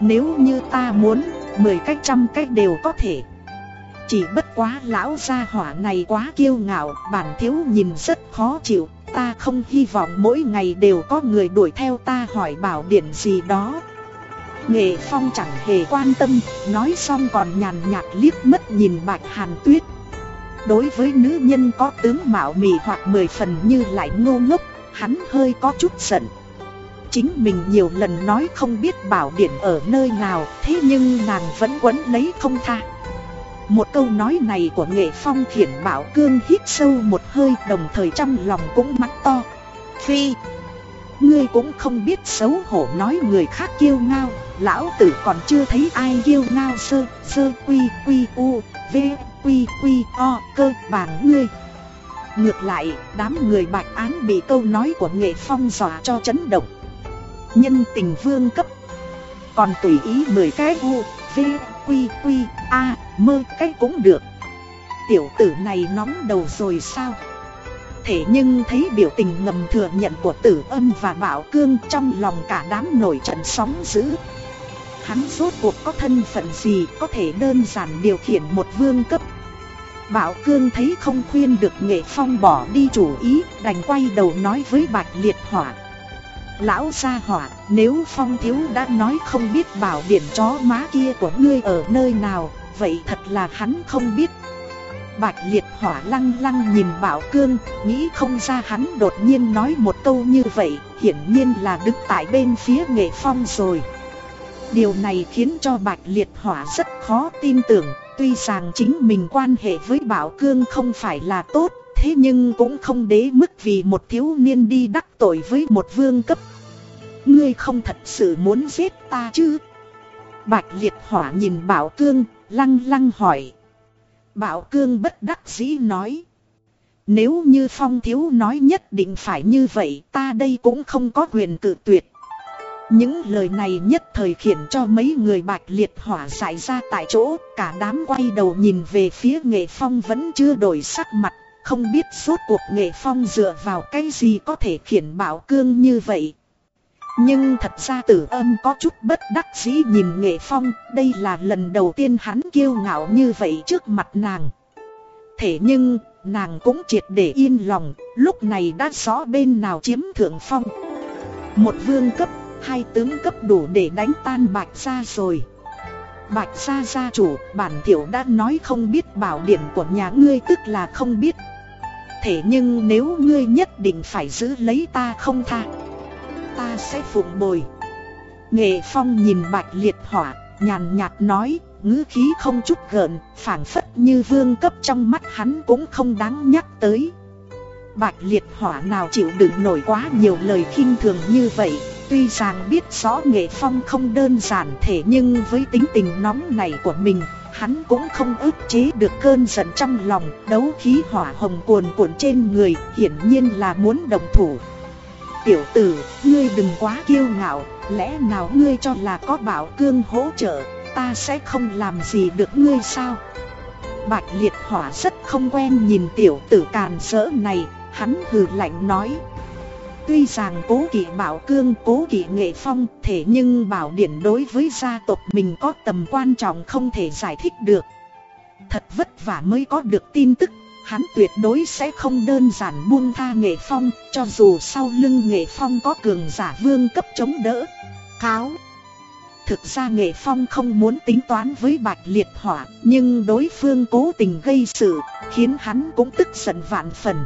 Speaker 1: Nếu như ta muốn, mười cách trăm cách đều có thể. Chỉ bất quá lão gia hỏa này quá kiêu ngạo, bản thiếu nhìn rất khó chịu, ta không hy vọng mỗi ngày đều có người đuổi theo ta hỏi bảo điện gì đó. Nghệ Phong chẳng hề quan tâm, nói xong còn nhàn nhạt liếc mất nhìn Bạch Hàn Tuyết. Đối với nữ nhân có tướng mạo mị hoặc mười phần như lại ngô ngốc, hắn hơi có chút giận. Chính mình nhiều lần nói không biết bảo điển ở nơi nào, thế nhưng nàng vẫn quấn lấy không tha. Một câu nói này của nghệ phong thiển bảo cương hít sâu một hơi đồng thời trong lòng cũng mắt to. Phi, ngươi cũng không biết xấu hổ nói người khác kiêu ngao, lão tử còn chưa thấy ai kiêu ngao sơ, sơ quy quy u, v quy quy o cơ bản ngươi. Ngược lại, đám người bạch án bị câu nói của nghệ phong dọa cho chấn động. Nhân tình vương cấp, còn tùy ý mười cái u, v quy quy a mơ cái cũng được. Tiểu tử này nóng đầu rồi sao? Thế nhưng thấy biểu tình ngầm thừa nhận của tử âm và bảo cương trong lòng cả đám nổi trận sóng dữ. Hắn rốt cuộc có thân phận gì có thể đơn giản điều khiển một vương cấp Bảo Cương thấy không khuyên được Nghệ Phong bỏ đi chủ ý, Đành quay đầu nói với Bạch Liệt Hỏa. Lão gia hỏa, nếu Phong Thiếu đã nói không biết bảo điển chó má kia của ngươi ở nơi nào, Vậy thật là hắn không biết. Bạch Liệt Hỏa lăng lăng nhìn Bảo Cương, Nghĩ không ra hắn đột nhiên nói một câu như vậy, Hiển nhiên là đứng tại bên phía Nghệ Phong rồi. Điều này khiến cho Bạch Liệt Hỏa rất khó tin tưởng Tuy rằng chính mình quan hệ với Bảo Cương không phải là tốt Thế nhưng cũng không đế mức vì một thiếu niên đi đắc tội với một vương cấp. Ngươi không thật sự muốn giết ta chứ? Bạch liệt hỏa nhìn Bảo Cương, lăng lăng hỏi. Bảo Cương bất đắc dĩ nói. Nếu như Phong Thiếu nói nhất định phải như vậy ta đây cũng không có quyền cự tuyệt những lời này nhất thời khiến cho mấy người bạch liệt hỏa giải ra tại chỗ, Cả đám quay đầu nhìn về phía nghệ phong vẫn chưa đổi sắc mặt, Không biết suốt cuộc nghệ phong dựa vào cái gì có thể khiển bảo cương như vậy. Nhưng thật ra tử âm có chút bất đắc dĩ nhìn nghệ phong, Đây là lần đầu tiên hắn kiêu ngạo như vậy trước mặt nàng. Thế nhưng, nàng cũng triệt để yên lòng, Lúc này đã rõ bên nào chiếm thượng phong. Một vương cấp Hai tướng cấp đủ để đánh tan Bạch Gia rồi. Bạch Gia gia chủ, bản tiểu đã nói không biết bảo điểm của nhà ngươi tức là không biết. Thế nhưng nếu ngươi nhất định phải giữ lấy ta không tha, Ta sẽ phụng bồi. Nghệ Phong nhìn Bạch Liệt Hỏa, Nhàn nhạt nói, ngữ khí không chút gợn, phảng phất như vương cấp trong mắt hắn cũng không đáng nhắc tới. Bạch Liệt Hỏa nào chịu đựng nổi quá nhiều lời khinh thường như vậy? Tuy rằng biết rõ nghệ phong không đơn giản thể nhưng với tính tình nóng này của mình Hắn cũng không ức chế được cơn giận trong lòng Đấu khí hỏa hồng cuồn cuộn trên người hiển nhiên là muốn đồng thủ. Tiểu tử, ngươi đừng quá kiêu ngạo Lẽ nào ngươi cho là có bảo cương hỗ trợ Ta sẽ không làm gì được ngươi sao? Bạch liệt hỏa rất không quen nhìn tiểu tử càn rỡ này Hắn hừ lạnh nói Tuy rằng cố kỵ bảo cương cố kỵ nghệ phong thể nhưng bảo điển đối với gia tộc mình có tầm quan trọng không thể giải thích được. Thật vất vả mới có được tin tức, hắn tuyệt đối sẽ không đơn giản buông tha nghệ phong cho dù sau lưng nghệ phong có cường giả vương cấp chống đỡ. Cáo Thực ra nghệ phong không muốn tính toán với bạch liệt hỏa nhưng đối phương cố tình gây sự khiến hắn cũng tức giận vạn phần.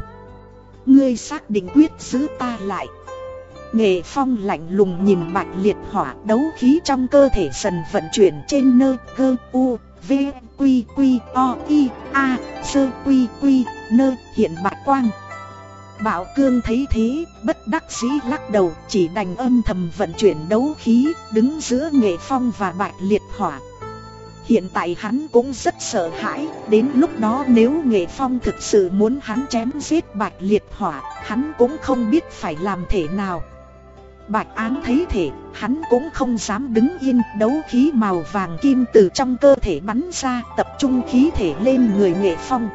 Speaker 1: Ngươi xác định quyết giữ ta lại. Nghệ phong lạnh lùng nhìn bạch liệt hỏa đấu khí trong cơ thể dần vận chuyển trên nơi cơ, u, v quy quy o, i, a sơ quy quy nơ, hiện bạch quang. Bảo cương thấy thế, bất đắc dĩ lắc đầu, chỉ đành âm thầm vận chuyển đấu khí, đứng giữa nghệ phong và bạch liệt hỏa. Hiện tại hắn cũng rất sợ hãi, đến lúc đó nếu Nghệ Phong thực sự muốn hắn chém giết Bạch Liệt Hỏa, hắn cũng không biết phải làm thế nào. Bạch Án thấy thể, hắn cũng không dám đứng yên, đấu khí màu vàng kim từ trong cơ thể bắn ra, tập trung khí thể lên người Nghệ Phong.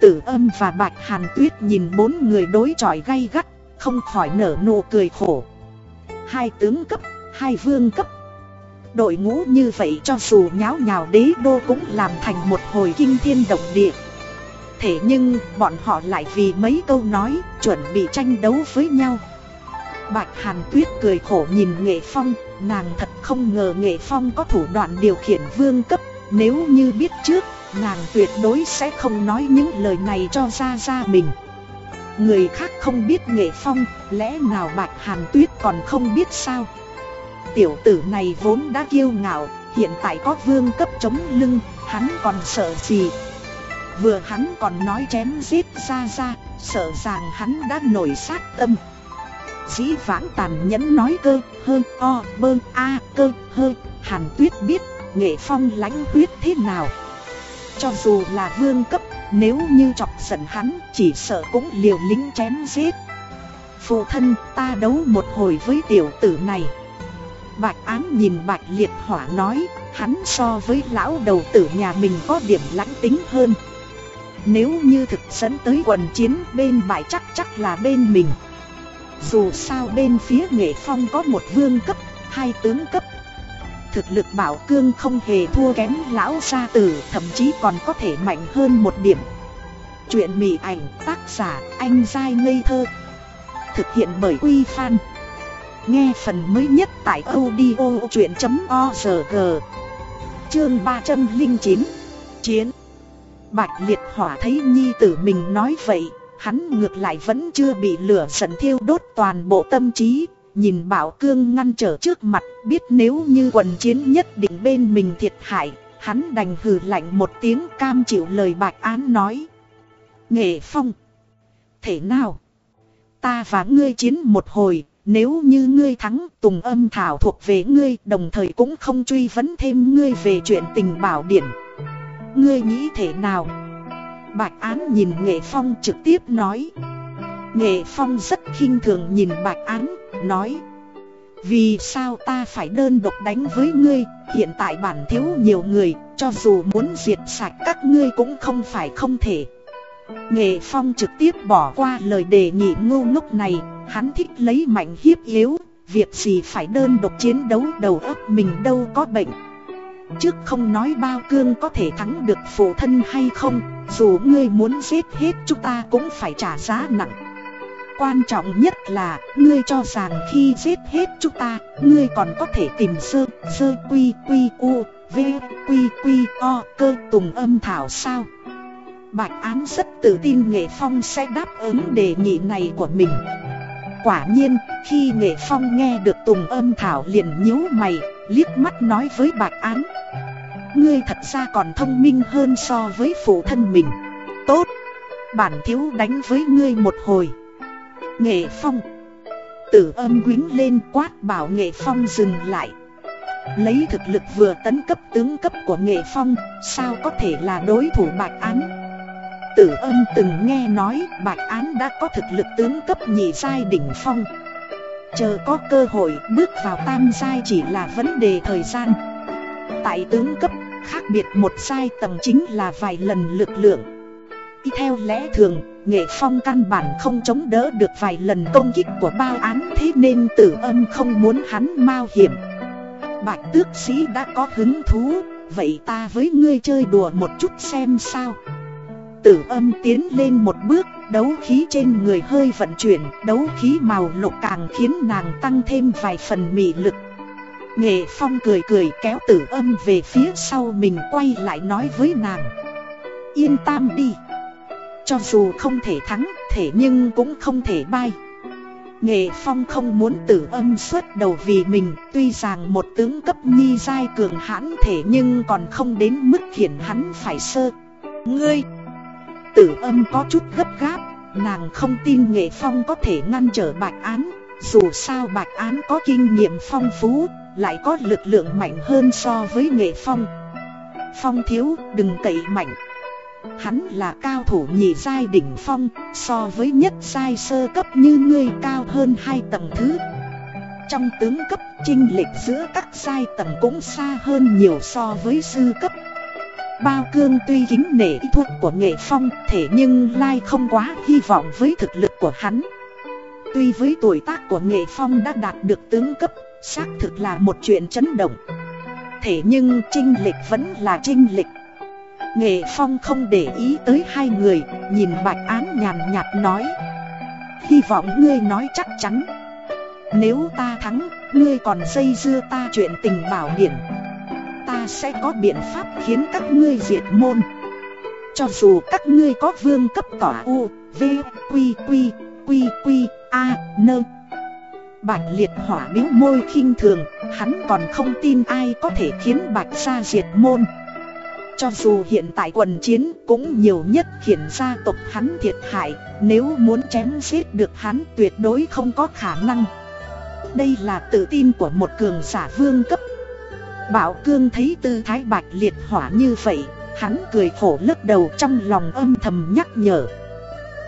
Speaker 1: Tử âm và Bạch Hàn Tuyết nhìn bốn người đối chọi gay gắt, không khỏi nở nụ cười khổ. Hai tướng cấp, hai vương cấp Đội ngũ như vậy cho dù nháo nhào đế đô cũng làm thành một hồi kinh thiên động địa. Thế nhưng, bọn họ lại vì mấy câu nói, chuẩn bị tranh đấu với nhau. Bạch Hàn Tuyết cười khổ nhìn Nghệ Phong, Nàng thật không ngờ Nghệ Phong có thủ đoạn điều khiển vương cấp. Nếu như biết trước, Nàng tuyệt đối sẽ không nói những lời này cho ra ra mình. Người khác không biết Nghệ Phong, Lẽ nào Bạch Hàn Tuyết còn không biết sao? Tiểu tử này vốn đã kiêu ngạo, Hiện tại có vương cấp chống lưng, Hắn còn sợ gì? Vừa hắn còn nói chém giết ra ra Sợ rằng hắn đã nổi sát tâm. Dĩ vãng tàn nhẫn nói cơ, Hơ, o, bơ, a, cơ, hơ, Hàn tuyết biết nghệ phong lãnh huyết thế nào. Cho dù là vương cấp, Nếu như chọc giận hắn, Chỉ sợ cũng liều lính chém giết. Phụ thân, ta đấu một hồi với tiểu tử này. Bạch án nhìn bạch liệt hỏa nói Hắn so với lão đầu tử nhà mình có điểm lãnh tính hơn. Nếu như thực dẫn tới quần chiến bên bại chắc chắc là bên mình. Dù sao bên phía nghệ phong có một vương cấp, hai tướng cấp. Thực lực bảo cương không hề thua kém lão gia tử Thậm chí còn có thể mạnh hơn một điểm. Chuyện mị ảnh tác giả anh dai ngây thơ. Thực hiện bởi Quy Phan. Nghe phần mới nhất tại audiochuyện.org Chương 309 Chiến. Bạch liệt hỏa thấy nhi tử mình nói vậy, Hắn ngược lại vẫn chưa bị lửa giận thiêu đốt toàn bộ tâm trí, Nhìn bảo cương ngăn trở trước mặt, Biết nếu như quần chiến nhất định bên mình thiệt hại, Hắn đành hừ lạnh một tiếng cam chịu lời bạch án nói. Nghệ phong, Thể nào? Ta và ngươi chiến một hồi nếu như ngươi thắng, Tùng âm thảo thuộc về ngươi, Đồng thời cũng không truy vấn thêm ngươi về chuyện tình bảo điển Ngươi nghĩ thế nào? Bạch án nhìn Nghệ Phong trực tiếp nói. Nghệ Phong rất khinh thường nhìn Bạch án, Nói. Vì sao ta phải đơn độc đánh với ngươi? Hiện tại bản thiếu nhiều người, Cho dù muốn diệt sạch các ngươi cũng không phải không thể. Nghệ Phong trực tiếp bỏ qua lời đề nghị ngu ngốc này. Hắn thích lấy mạnh hiếp yếu Việc gì phải đơn độc chiến đấu đầu óc mình đâu có bệnh. Trước không nói bao cương có thể thắng được phụ thân hay không Dù ngươi muốn giết hết chúng ta cũng phải trả giá nặng. Quan trọng nhất là ngươi cho rằng khi giết hết chúng ta Ngươi còn có thể tìm sơ, sơ quy quy u, v, quy quy o cơ tùng âm thảo sao? Bạch án rất tự tin Nghệ Phong sẽ đáp ứng đề nghị này của mình. Quả nhiên, khi Nghệ Phong nghe được Tùng âm thảo liền nhíu mày, liếc mắt nói với Bạch Án. Ngươi thật ra còn thông minh hơn so với phụ thân mình. Tốt, bản thiếu đánh với ngươi một hồi. Nghệ Phong Tử âm quyến lên quát bảo Nghệ Phong dừng lại. Lấy thực lực vừa tấn cấp tướng cấp của Nghệ Phong, sao có thể là đối thủ Bạch Án. Tử âm từng nghe nói Bạch Án đã có thực lực tướng cấp nhị giai đỉnh phong. Chờ có cơ hội bước vào tam giai chỉ là vấn đề thời gian. Tại tướng cấp khác biệt một giai tầng chính là vài lần lực lượng. Ý theo lẽ thường, nghệ phong căn bản không chống đỡ được vài lần công kích của bao án Thế nên tử âm không muốn hắn mạo hiểm. Bạch tước sĩ đã có hứng thú Vậy ta với ngươi chơi đùa một chút xem sao tử âm tiến lên một bước, đấu khí trên người hơi vận chuyển, đấu khí màu lục càng khiến nàng tăng thêm vài phần mị lực. Nghệ Phong cười cười kéo tử âm về phía sau mình quay lại nói với nàng. Yên tâm đi. Cho dù không thể thắng, thể nhưng cũng không thể bay. Nghệ Phong không muốn tử âm xuất đầu vì mình Tuy rằng một tướng cấp nhi giai cường hãn thể nhưng còn không đến mức khiến hắn phải sơ Ngươi Tử âm có chút gấp gáp, nàng không tin nghệ phong có thể ngăn trở bạch án. Dù sao bạch án có kinh nghiệm phong phú, lại có lực lượng mạnh hơn so với nghệ phong. Phong thiếu, đừng cậy mạnh. Hắn là cao thủ nhị giai đỉnh phong, so với nhất giai sơ cấp như ngươi cao hơn hai tầng thứ. Trong tướng cấp, trinh lệch giữa các giai tầng cũng xa hơn nhiều so với sư cấp. Bao cương tuy kính nể ý thuật của nghệ phong, Thế nhưng Lai không quá hy vọng với thực lực của hắn. Tuy với tuổi tác của nghệ phong đã đạt được tướng cấp, Xác thực là một chuyện chấn động. Thế nhưng trinh lịch vẫn là trinh lịch. Nghệ Phong không để ý tới hai người, Nhìn bạch án nhàn nhạt nói. Hy vọng ngươi nói chắc chắn. Nếu ta thắng, Ngươi còn dây dưa ta chuyện tình bảo điển Ta sẽ có biện pháp khiến các ngươi diệt môn. Cho dù các ngươi có vương cấp tỏa U, V, Quy, Quy, Quy, Quy, A, Nơ Bạch liệt hỏa biếu môi khinh thường Hắn còn không tin ai có thể khiến bạch gia diệt môn. Cho dù hiện tại quần chiến cũng nhiều nhất khiến gia tộc hắn thiệt hại Nếu muốn chém giết được hắn tuyệt đối không có khả năng. Đây là tự tin của một cường giả vương cấp Bảo cương thấy tư thái bạch liệt hỏa như vậy, Hắn cười khổ lắc đầu trong lòng âm thầm nhắc nhở.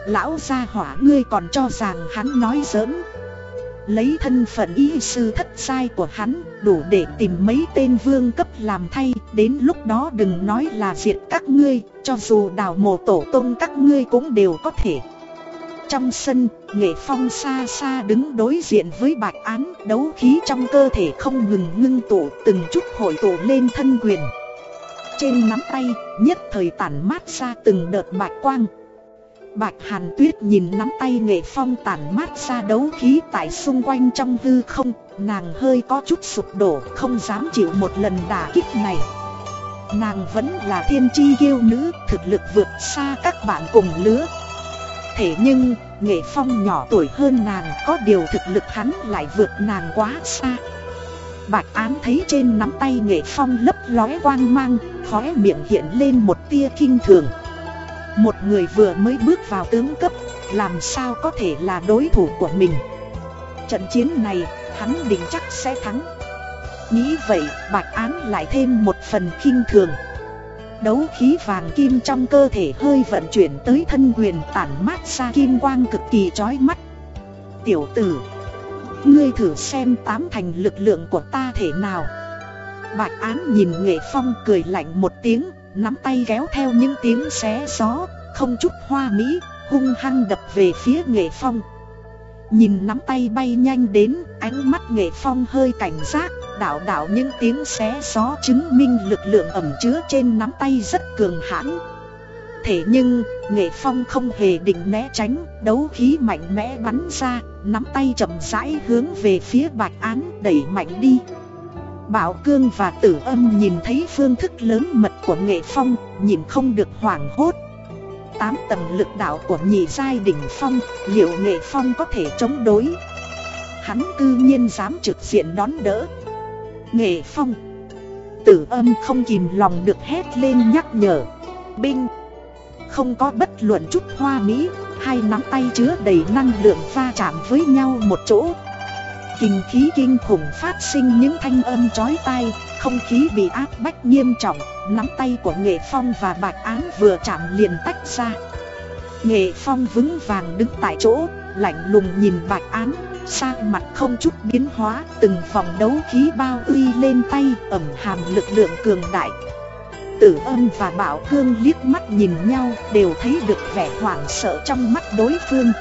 Speaker 1: Lão gia hỏa ngươi còn cho rằng hắn nói giỡn. Lấy thân phận y sư thất sai của hắn, Đủ để tìm mấy tên vương cấp làm thay, Đến lúc đó đừng nói là diệt các ngươi, Cho dù đào mộ tổ tông các ngươi cũng đều có thể. Trong sân, nghệ phong xa xa đứng đối diện với bạch án Đấu khí trong cơ thể không ngừng ngưng tụ Từng chút hội tụ lên thân quyền Trên nắm tay, nhất thời tản mát ra từng đợt bạch quang Bạch Hàn Tuyết nhìn nắm tay nghệ phong tản mát ra đấu khí tại xung quanh trong hư không, nàng hơi có chút sụp đổ, không dám chịu một lần đả kích này. Nàng vẫn là thiên chi yêu nữ, thực lực vượt xa các bạn cùng lứa. Thế nhưng, nghệ phong nhỏ tuổi hơn nàng, có điều thực lực hắn lại vượt nàng quá xa. Bạch án thấy trên nắm tay nghệ phong lấp lóe quang mang, khóe miệng hiện lên một tia kinh thường. Một người vừa mới bước vào tướng cấp Làm sao có thể là đối thủ của mình Trận chiến này hắn định chắc sẽ thắng Nghĩ vậy bạch án lại thêm một phần khinh thường Đấu khí vàng kim trong cơ thể hơi vận chuyển tới thân quyền tản mát ra kim quang cực kỳ chói mắt. Tiểu tử Ngươi thử xem tám thành lực lượng của ta thể nào. Bạch án nhìn nghệ phong cười lạnh một tiếng nắm tay kéo theo những tiếng xé gió, không chút hoa mỹ, hung hăng đập về phía nghệ phong. Nhìn nắm tay bay nhanh đến, ánh mắt nghệ phong hơi cảnh giác, đạo đạo những tiếng xé gió chứng minh lực lượng ẩm chứa trên nắm tay rất cường hãn. Thế nhưng, nghệ phong không hề định né tránh, đấu khí mạnh mẽ bắn ra, nắm tay chậm rãi hướng về phía bạch án đẩy mạnh đi. Bảo Cương và Tử Âm nhìn thấy phương thức lớn mật của Nghệ Phong, nhìn không được hoảng hốt. Tám tầng lực đạo của nhị giai đỉnh phong, liệu Nghệ Phong có thể chống đối? Hắn cư nhiên dám trực diện đón đỡ. Nghệ Phong Tử âm không kìm lòng được hét lên nhắc nhở. Binh Không có bất luận chút hoa mỹ, hai nắm tay chứa đầy năng lượng va chạm với nhau một chỗ Kinh khí kinh khủng phát sinh những thanh âm chói tai, không khí bị áp bách nghiêm trọng, nắm tay của Nghệ Phong và Bạch Án vừa chạm liền tách ra. Nghệ Phong vững vàng đứng tại chỗ, lạnh lùng nhìn Bạch Án, sang mặt không chút biến hóa, từng vòng đấu khí bao uy lên tay, ẩm hàm lực lượng cường đại. Tử âm và Bảo Cương liếc mắt nhìn nhau, đều thấy được vẻ hoảng sợ trong mắt đối phương.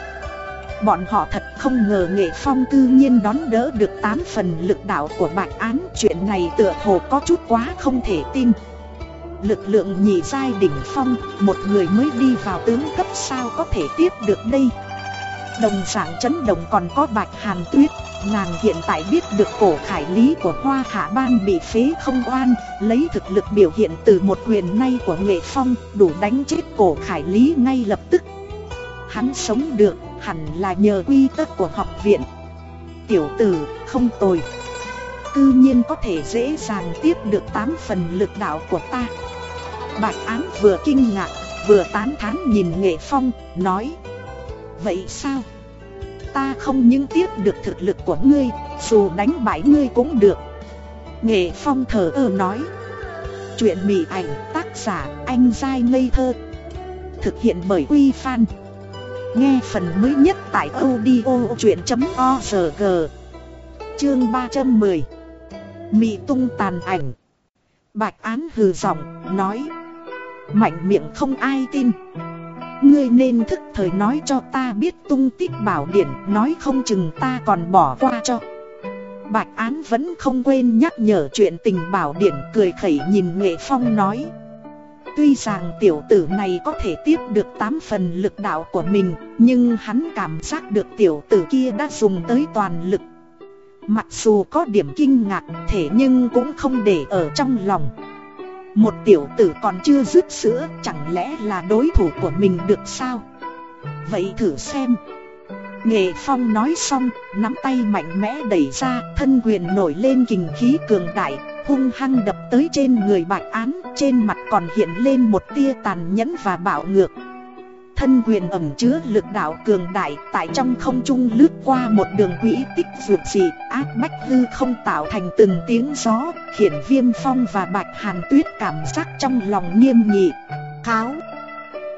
Speaker 1: Bọn họ thật không ngờ nghệ phong cư nhiên đón đỡ được 8 phần lực đạo của bạch án Chuyện này tựa hồ có chút quá không thể tin Lực lượng nhị giai đỉnh phong Một người mới đi vào tướng cấp sao có thể tiếp được đây Đồng dạng chấn động còn có bạch hàn tuyết. Nàng hiện tại biết được cổ khải lý của Hoa Hạ Ban bị phế không oan, Lấy thực lực biểu hiện từ một quyền nay của nghệ phong, Đủ đánh chết cổ khải lý ngay lập tức. Hắn sống được, hẳn là nhờ quy tắc của học viện. Tiểu tử, không tồi. Cư nhiên có thể dễ dàng tiếp được 8 phần lực đạo của ta. Bạch án vừa kinh ngạc, vừa tán thán nhìn nghệ phong, nói Vậy sao? Ta không những tiếp được thực lực của ngươi Dù đánh bại ngươi cũng được. Nghệ phong thở ơ nói. Chuyện mỉ ảnh tác giả anh dai ngây thơ. Thực hiện bởi Quy Phan. Nghe phần mới nhất tại audio chuyện.org Chương 310 Mị tung tàn ảnh. Bạch án hừ giọng, nói. Mạnh miệng không ai tin. Ngươi nên thức thời nói cho ta biết tung tích bảo điển Nói không chừng ta còn bỏ qua cho. Bạch Án vẫn không quên nhắc nhở chuyện tình bảo điển cười khẩy nhìn Nghệ Phong nói. Tuy rằng tiểu tử này có thể tiếp được 8 phần lực đạo của mình, Nhưng hắn cảm giác được tiểu tử kia đã dùng tới toàn lực. Mặc dù có điểm kinh ngạc thể nhưng cũng không để ở trong lòng. Một tiểu tử còn chưa dứt sữa chẳng lẽ là đối thủ của mình được sao Vậy thử xem Nghệ Phong nói xong, nắm tay mạnh mẽ đẩy ra, thân quyền nổi lên kình khí cường đại, hung hăng đập tới trên người bạch án, trên mặt còn hiện lên một tia tàn nhẫn và bạo ngược. Thân quyền ẩm chứa lực đạo cường đại tại trong không trung lướt qua một đường quỹ tích vượt dị ác bách hư không tạo thành từng tiếng gió, khiển viêm phong và bạch hàn tuyết cảm giác trong lòng nghiêm nhị Kháo!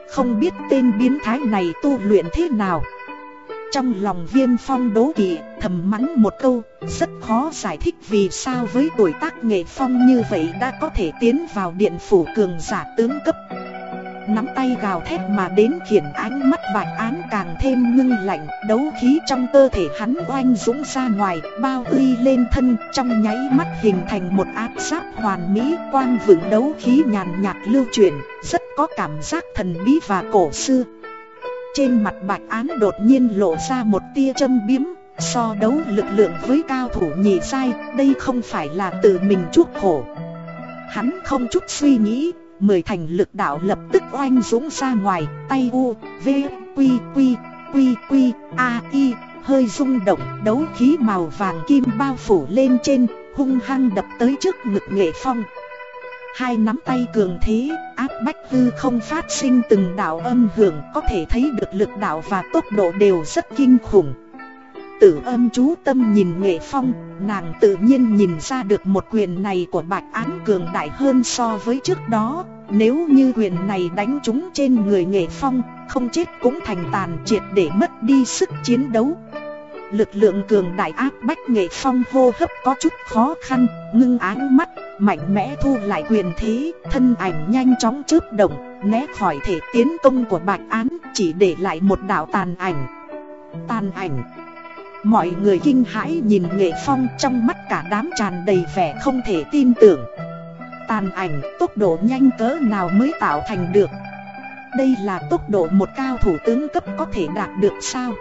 Speaker 1: Không biết tên biến thái này tu luyện thế nào? Trong lòng viêm phong đố kỵ thầm mắng một câu Rất khó giải thích vì sao với tuổi tác nghệ phong như vậy đã có thể tiến vào điện phủ cường giả tướng cấp Nắm tay gào thét mà đến khiển ánh mắt bạch án càng thêm ngưng lạnh, Đấu khí trong cơ thể hắn oanh dũng ra ngoài, Bao uy lên thân, trong nháy mắt hình thành một áp giáp hoàn mỹ Quang vững đấu khí nhàn nhạt lưu chuyển, Rất có cảm giác thần bí và cổ xưa. Trên mặt bạch án đột nhiên lộ ra một tia châm biếm, So đấu lực lượng với cao thủ nhị sai Đây không phải là tự mình chuốc khổ. Hắn không chút suy nghĩ Mười thành lực đạo lập tức oanh dũng ra ngoài Tay u, v, quy, quy, quy, quy, a, i Hơi rung động đấu khí màu vàng kim bao phủ lên trên Hung hăng đập tới trước ngực nghệ phong Hai nắm tay cường thế, áp bách hư không phát sinh từng đạo âm hưởng có thể thấy được lực đạo và tốc độ đều rất kinh khủng. Tử âm chú tâm nhìn nghệ phong, nàng tự nhiên nhìn ra được một quyền này của bạch án cường đại hơn so với trước đó. Nếu như quyền này đánh trúng trên người nghệ phong, không chết cũng thành tàn triệt để mất đi sức chiến đấu. Lực lượng cường đại áp bách nghệ phong hô hấp có chút khó khăn, ngưng áng mắt, mạnh mẽ thu lại quyền thế, thân ảnh nhanh chóng chớp động, né khỏi thể tiến công của bạch án, chỉ để lại một đạo tàn ảnh. Tàn ảnh. Mọi người kinh hãi nhìn nghệ phong trong mắt cả đám tràn đầy vẻ không thể tin tưởng. Tàn ảnh tốc độ nhanh cỡ nào mới tạo thành được. Đây là tốc độ một cao thủ tướng cấp có thể đạt được sao?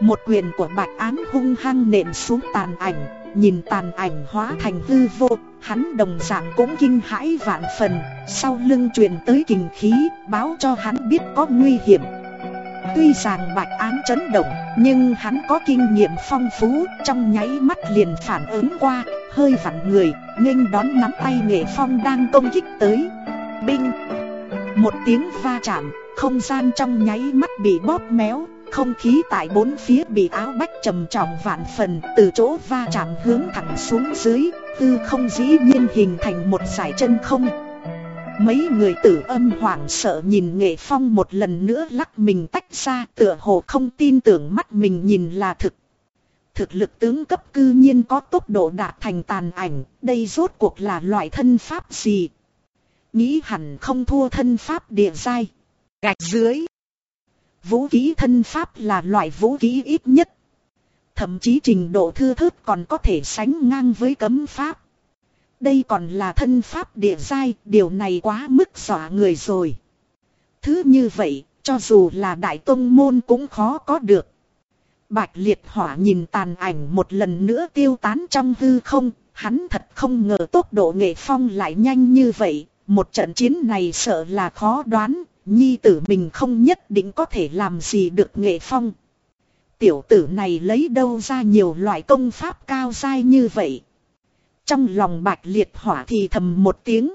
Speaker 1: Một quyền của bạch án hung hăng nện xuống tàn ảnh, Nhìn tàn ảnh hóa thành hư vô, Hắn đồng dạng cũng kinh hãi vạn phần, Sau lưng truyền tới kình khí, Báo cho hắn biết có nguy hiểm Tuy rằng bạch án chấn động nhưng hắn có kinh nghiệm phong phú, Trong nháy mắt liền phản ứng qua, Hơi vặn người, nghênh đón nắm tay nghệ phong đang công kích tới. Binh! Một tiếng va chạm, Không gian trong nháy mắt bị bóp méo, không khí tại bốn phía bị áo bách trầm trọng vạn phần, Từ chỗ va chạm hướng thẳng xuống dưới, Tư không dĩ nhiên hình thành một giải chân không. Mấy người tử âm hoảng sợ nhìn nghệ phong một lần nữa lắc mình tách ra Tựa hồ không tin tưởng mắt mình nhìn là thực Thực lực tướng cấp cư nhiên có tốc độ đạt thành tàn ảnh, Đây rốt cuộc là loại thân pháp gì Nghĩ hẳn không thua thân pháp địa giai Gạch dưới Vũ khí thân pháp là loại vũ khí ít nhất. Thậm chí trình độ thư thức còn có thể sánh ngang với cấm pháp. Đây còn là thân pháp địa giai, điều này quá mức dọa người rồi. Thứ như vậy, cho dù là đại tông môn cũng khó có được. Bạch liệt hỏa nhìn tàn ảnh một lần nữa tiêu tán trong hư không, hắn thật không ngờ tốc độ nghệ phong lại nhanh như vậy, một trận chiến này sợ là khó đoán, Nhi tử mình không nhất định có thể làm gì được nghệ phong. Tiểu tử này lấy đâu ra nhiều loại công pháp cao dai như vậy. Trong lòng bạch liệt hỏa thì thầm một tiếng.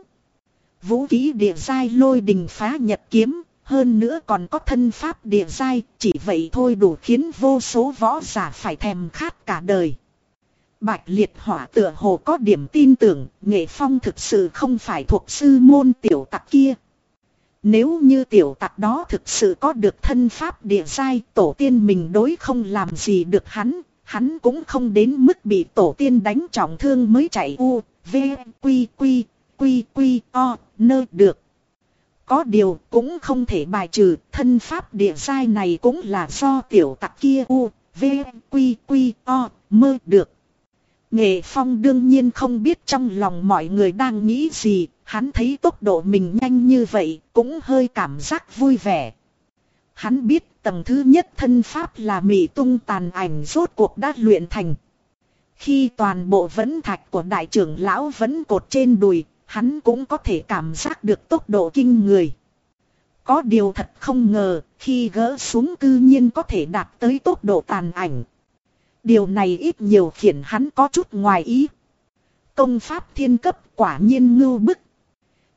Speaker 1: Vũ ký địa giai lôi đình phá nhật kiếm, hơn nữa còn có thân pháp địa giai, chỉ vậy thôi đủ khiến vô số võ giả phải thèm khát cả đời. Bạch liệt hỏa tựa hồ có điểm tin tưởng, nghệ phong thực sự không phải thuộc sư môn tiểu tặc kia. Nếu như tiểu tặc đó thực sự có được thân pháp địa sai tổ tiên mình đối không làm gì được hắn, hắn cũng không đến mức bị tổ tiên đánh trọng thương mới chạy u, v, quy, quy, quy, quy, o, nơ được. Có điều cũng không thể bài trừ thân pháp địa sai này cũng là do tiểu tặc kia u, v, quy, quy, o, mơ được. Nghệ Phong đương nhiên không biết trong lòng mọi người đang nghĩ gì, hắn thấy tốc độ mình nhanh như vậy, cũng hơi cảm giác vui vẻ. Hắn biết tầng thứ nhất thân pháp là mị tung tàn ảnh rốt cuộc đã luyện thành. Khi toàn bộ vấn thạch của đại trưởng lão vẫn cột trên đùi, hắn cũng có thể cảm giác được tốc độ kinh người. Có điều thật không ngờ, khi gỡ xuống cư nhiên có thể đạt tới tốc độ tàn ảnh. Điều này ít nhiều khiến hắn có chút ngoài ý. Công pháp thiên cấp quả nhiên ngưu bức.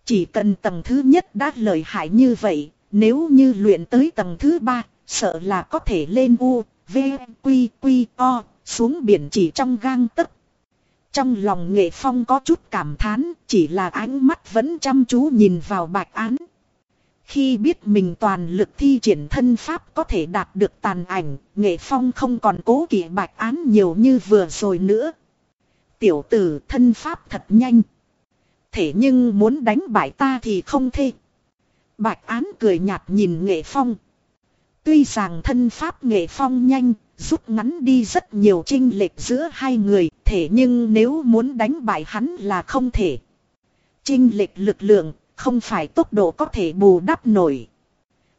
Speaker 1: Chỉ cần tầng thứ nhất đã lợi hại như vậy, nếu như luyện tới tầng thứ ba, sợ là có thể lên U, V, Quy, Quy, O, xuống biển chỉ trong gang tấc. Trong lòng nghệ phong có chút cảm thán, chỉ là ánh mắt vẫn chăm chú nhìn vào bạch án. Khi biết mình toàn lực thi triển thân pháp có thể đạt được tàn ảnh, nghệ phong không còn cố kỵ bạch án nhiều như vừa rồi nữa. Tiểu tử thân pháp thật nhanh. Thế nhưng muốn đánh bại ta thì không thể. Bạch án cười nhạt nhìn nghệ phong. Tuy rằng thân pháp nghệ phong nhanh, rút ngắn đi rất nhiều trinh lệch giữa hai người, thể nhưng nếu muốn đánh bại hắn là không thể. Trinh lệch lực lượng, không phải tốc độ có thể bù đắp nổi.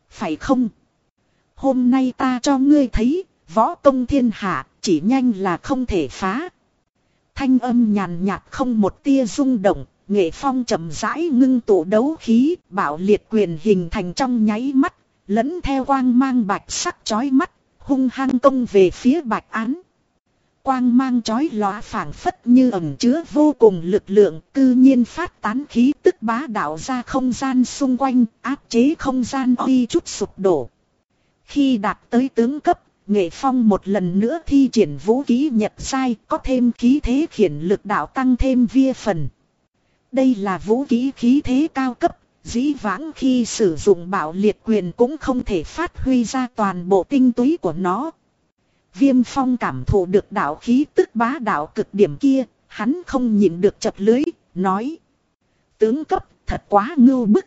Speaker 1: Phải không? Hôm nay ta cho ngươi thấy, võ công thiên hạ, chỉ nhanh là không thể phá. Thanh âm nhàn nhạt không một tia rung động, nghệ phong chậm rãi ngưng tụ đấu khí, bảo liệt quyền hình thành trong nháy mắt, lẫn theo quang mang bạch sắc chói mắt, hung hăng công về phía bạch án. Quang mang chói lóa phảng phất như ẩn chứa vô cùng lực lượng, cư nhiên phát tán khí tức bá đạo ra không gian xung quanh, áp chế không gian uy chút sụp đổ. Khi đạt tới tướng cấp, Nghệ Phong một lần nữa thi triển vũ khí nhật sai, có thêm khí thế khiển lực đạo tăng thêm via phần. Đây là vũ khí khí thế cao cấp, dĩ vãng khi sử dụng bạo liệt quyền cũng không thể phát huy ra toàn bộ tinh túy của nó. Viêm phong cảm thụ được đạo khí tức bá đạo cực điểm kia, hắn không nhìn được chập lưới, nói. Tướng cấp thật quá ngưu bức.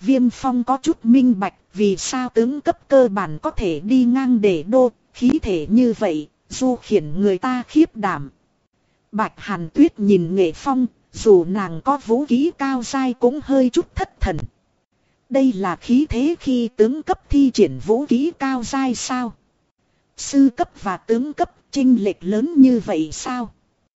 Speaker 1: Viêm phong có chút minh bạch vì sao tướng cấp cơ bản có thể đi ngang để đô, khí thể như vậy, du khiển người ta khiếp đảm. Bạch Hàn Tuyết nhìn nghệ phong, dù nàng có vũ khí cao dai cũng hơi chút thất thần. Đây là khí thế khi tướng cấp thi triển vũ khí cao dai sao? Sư cấp và tướng cấp trinh lệch lớn như vậy sao?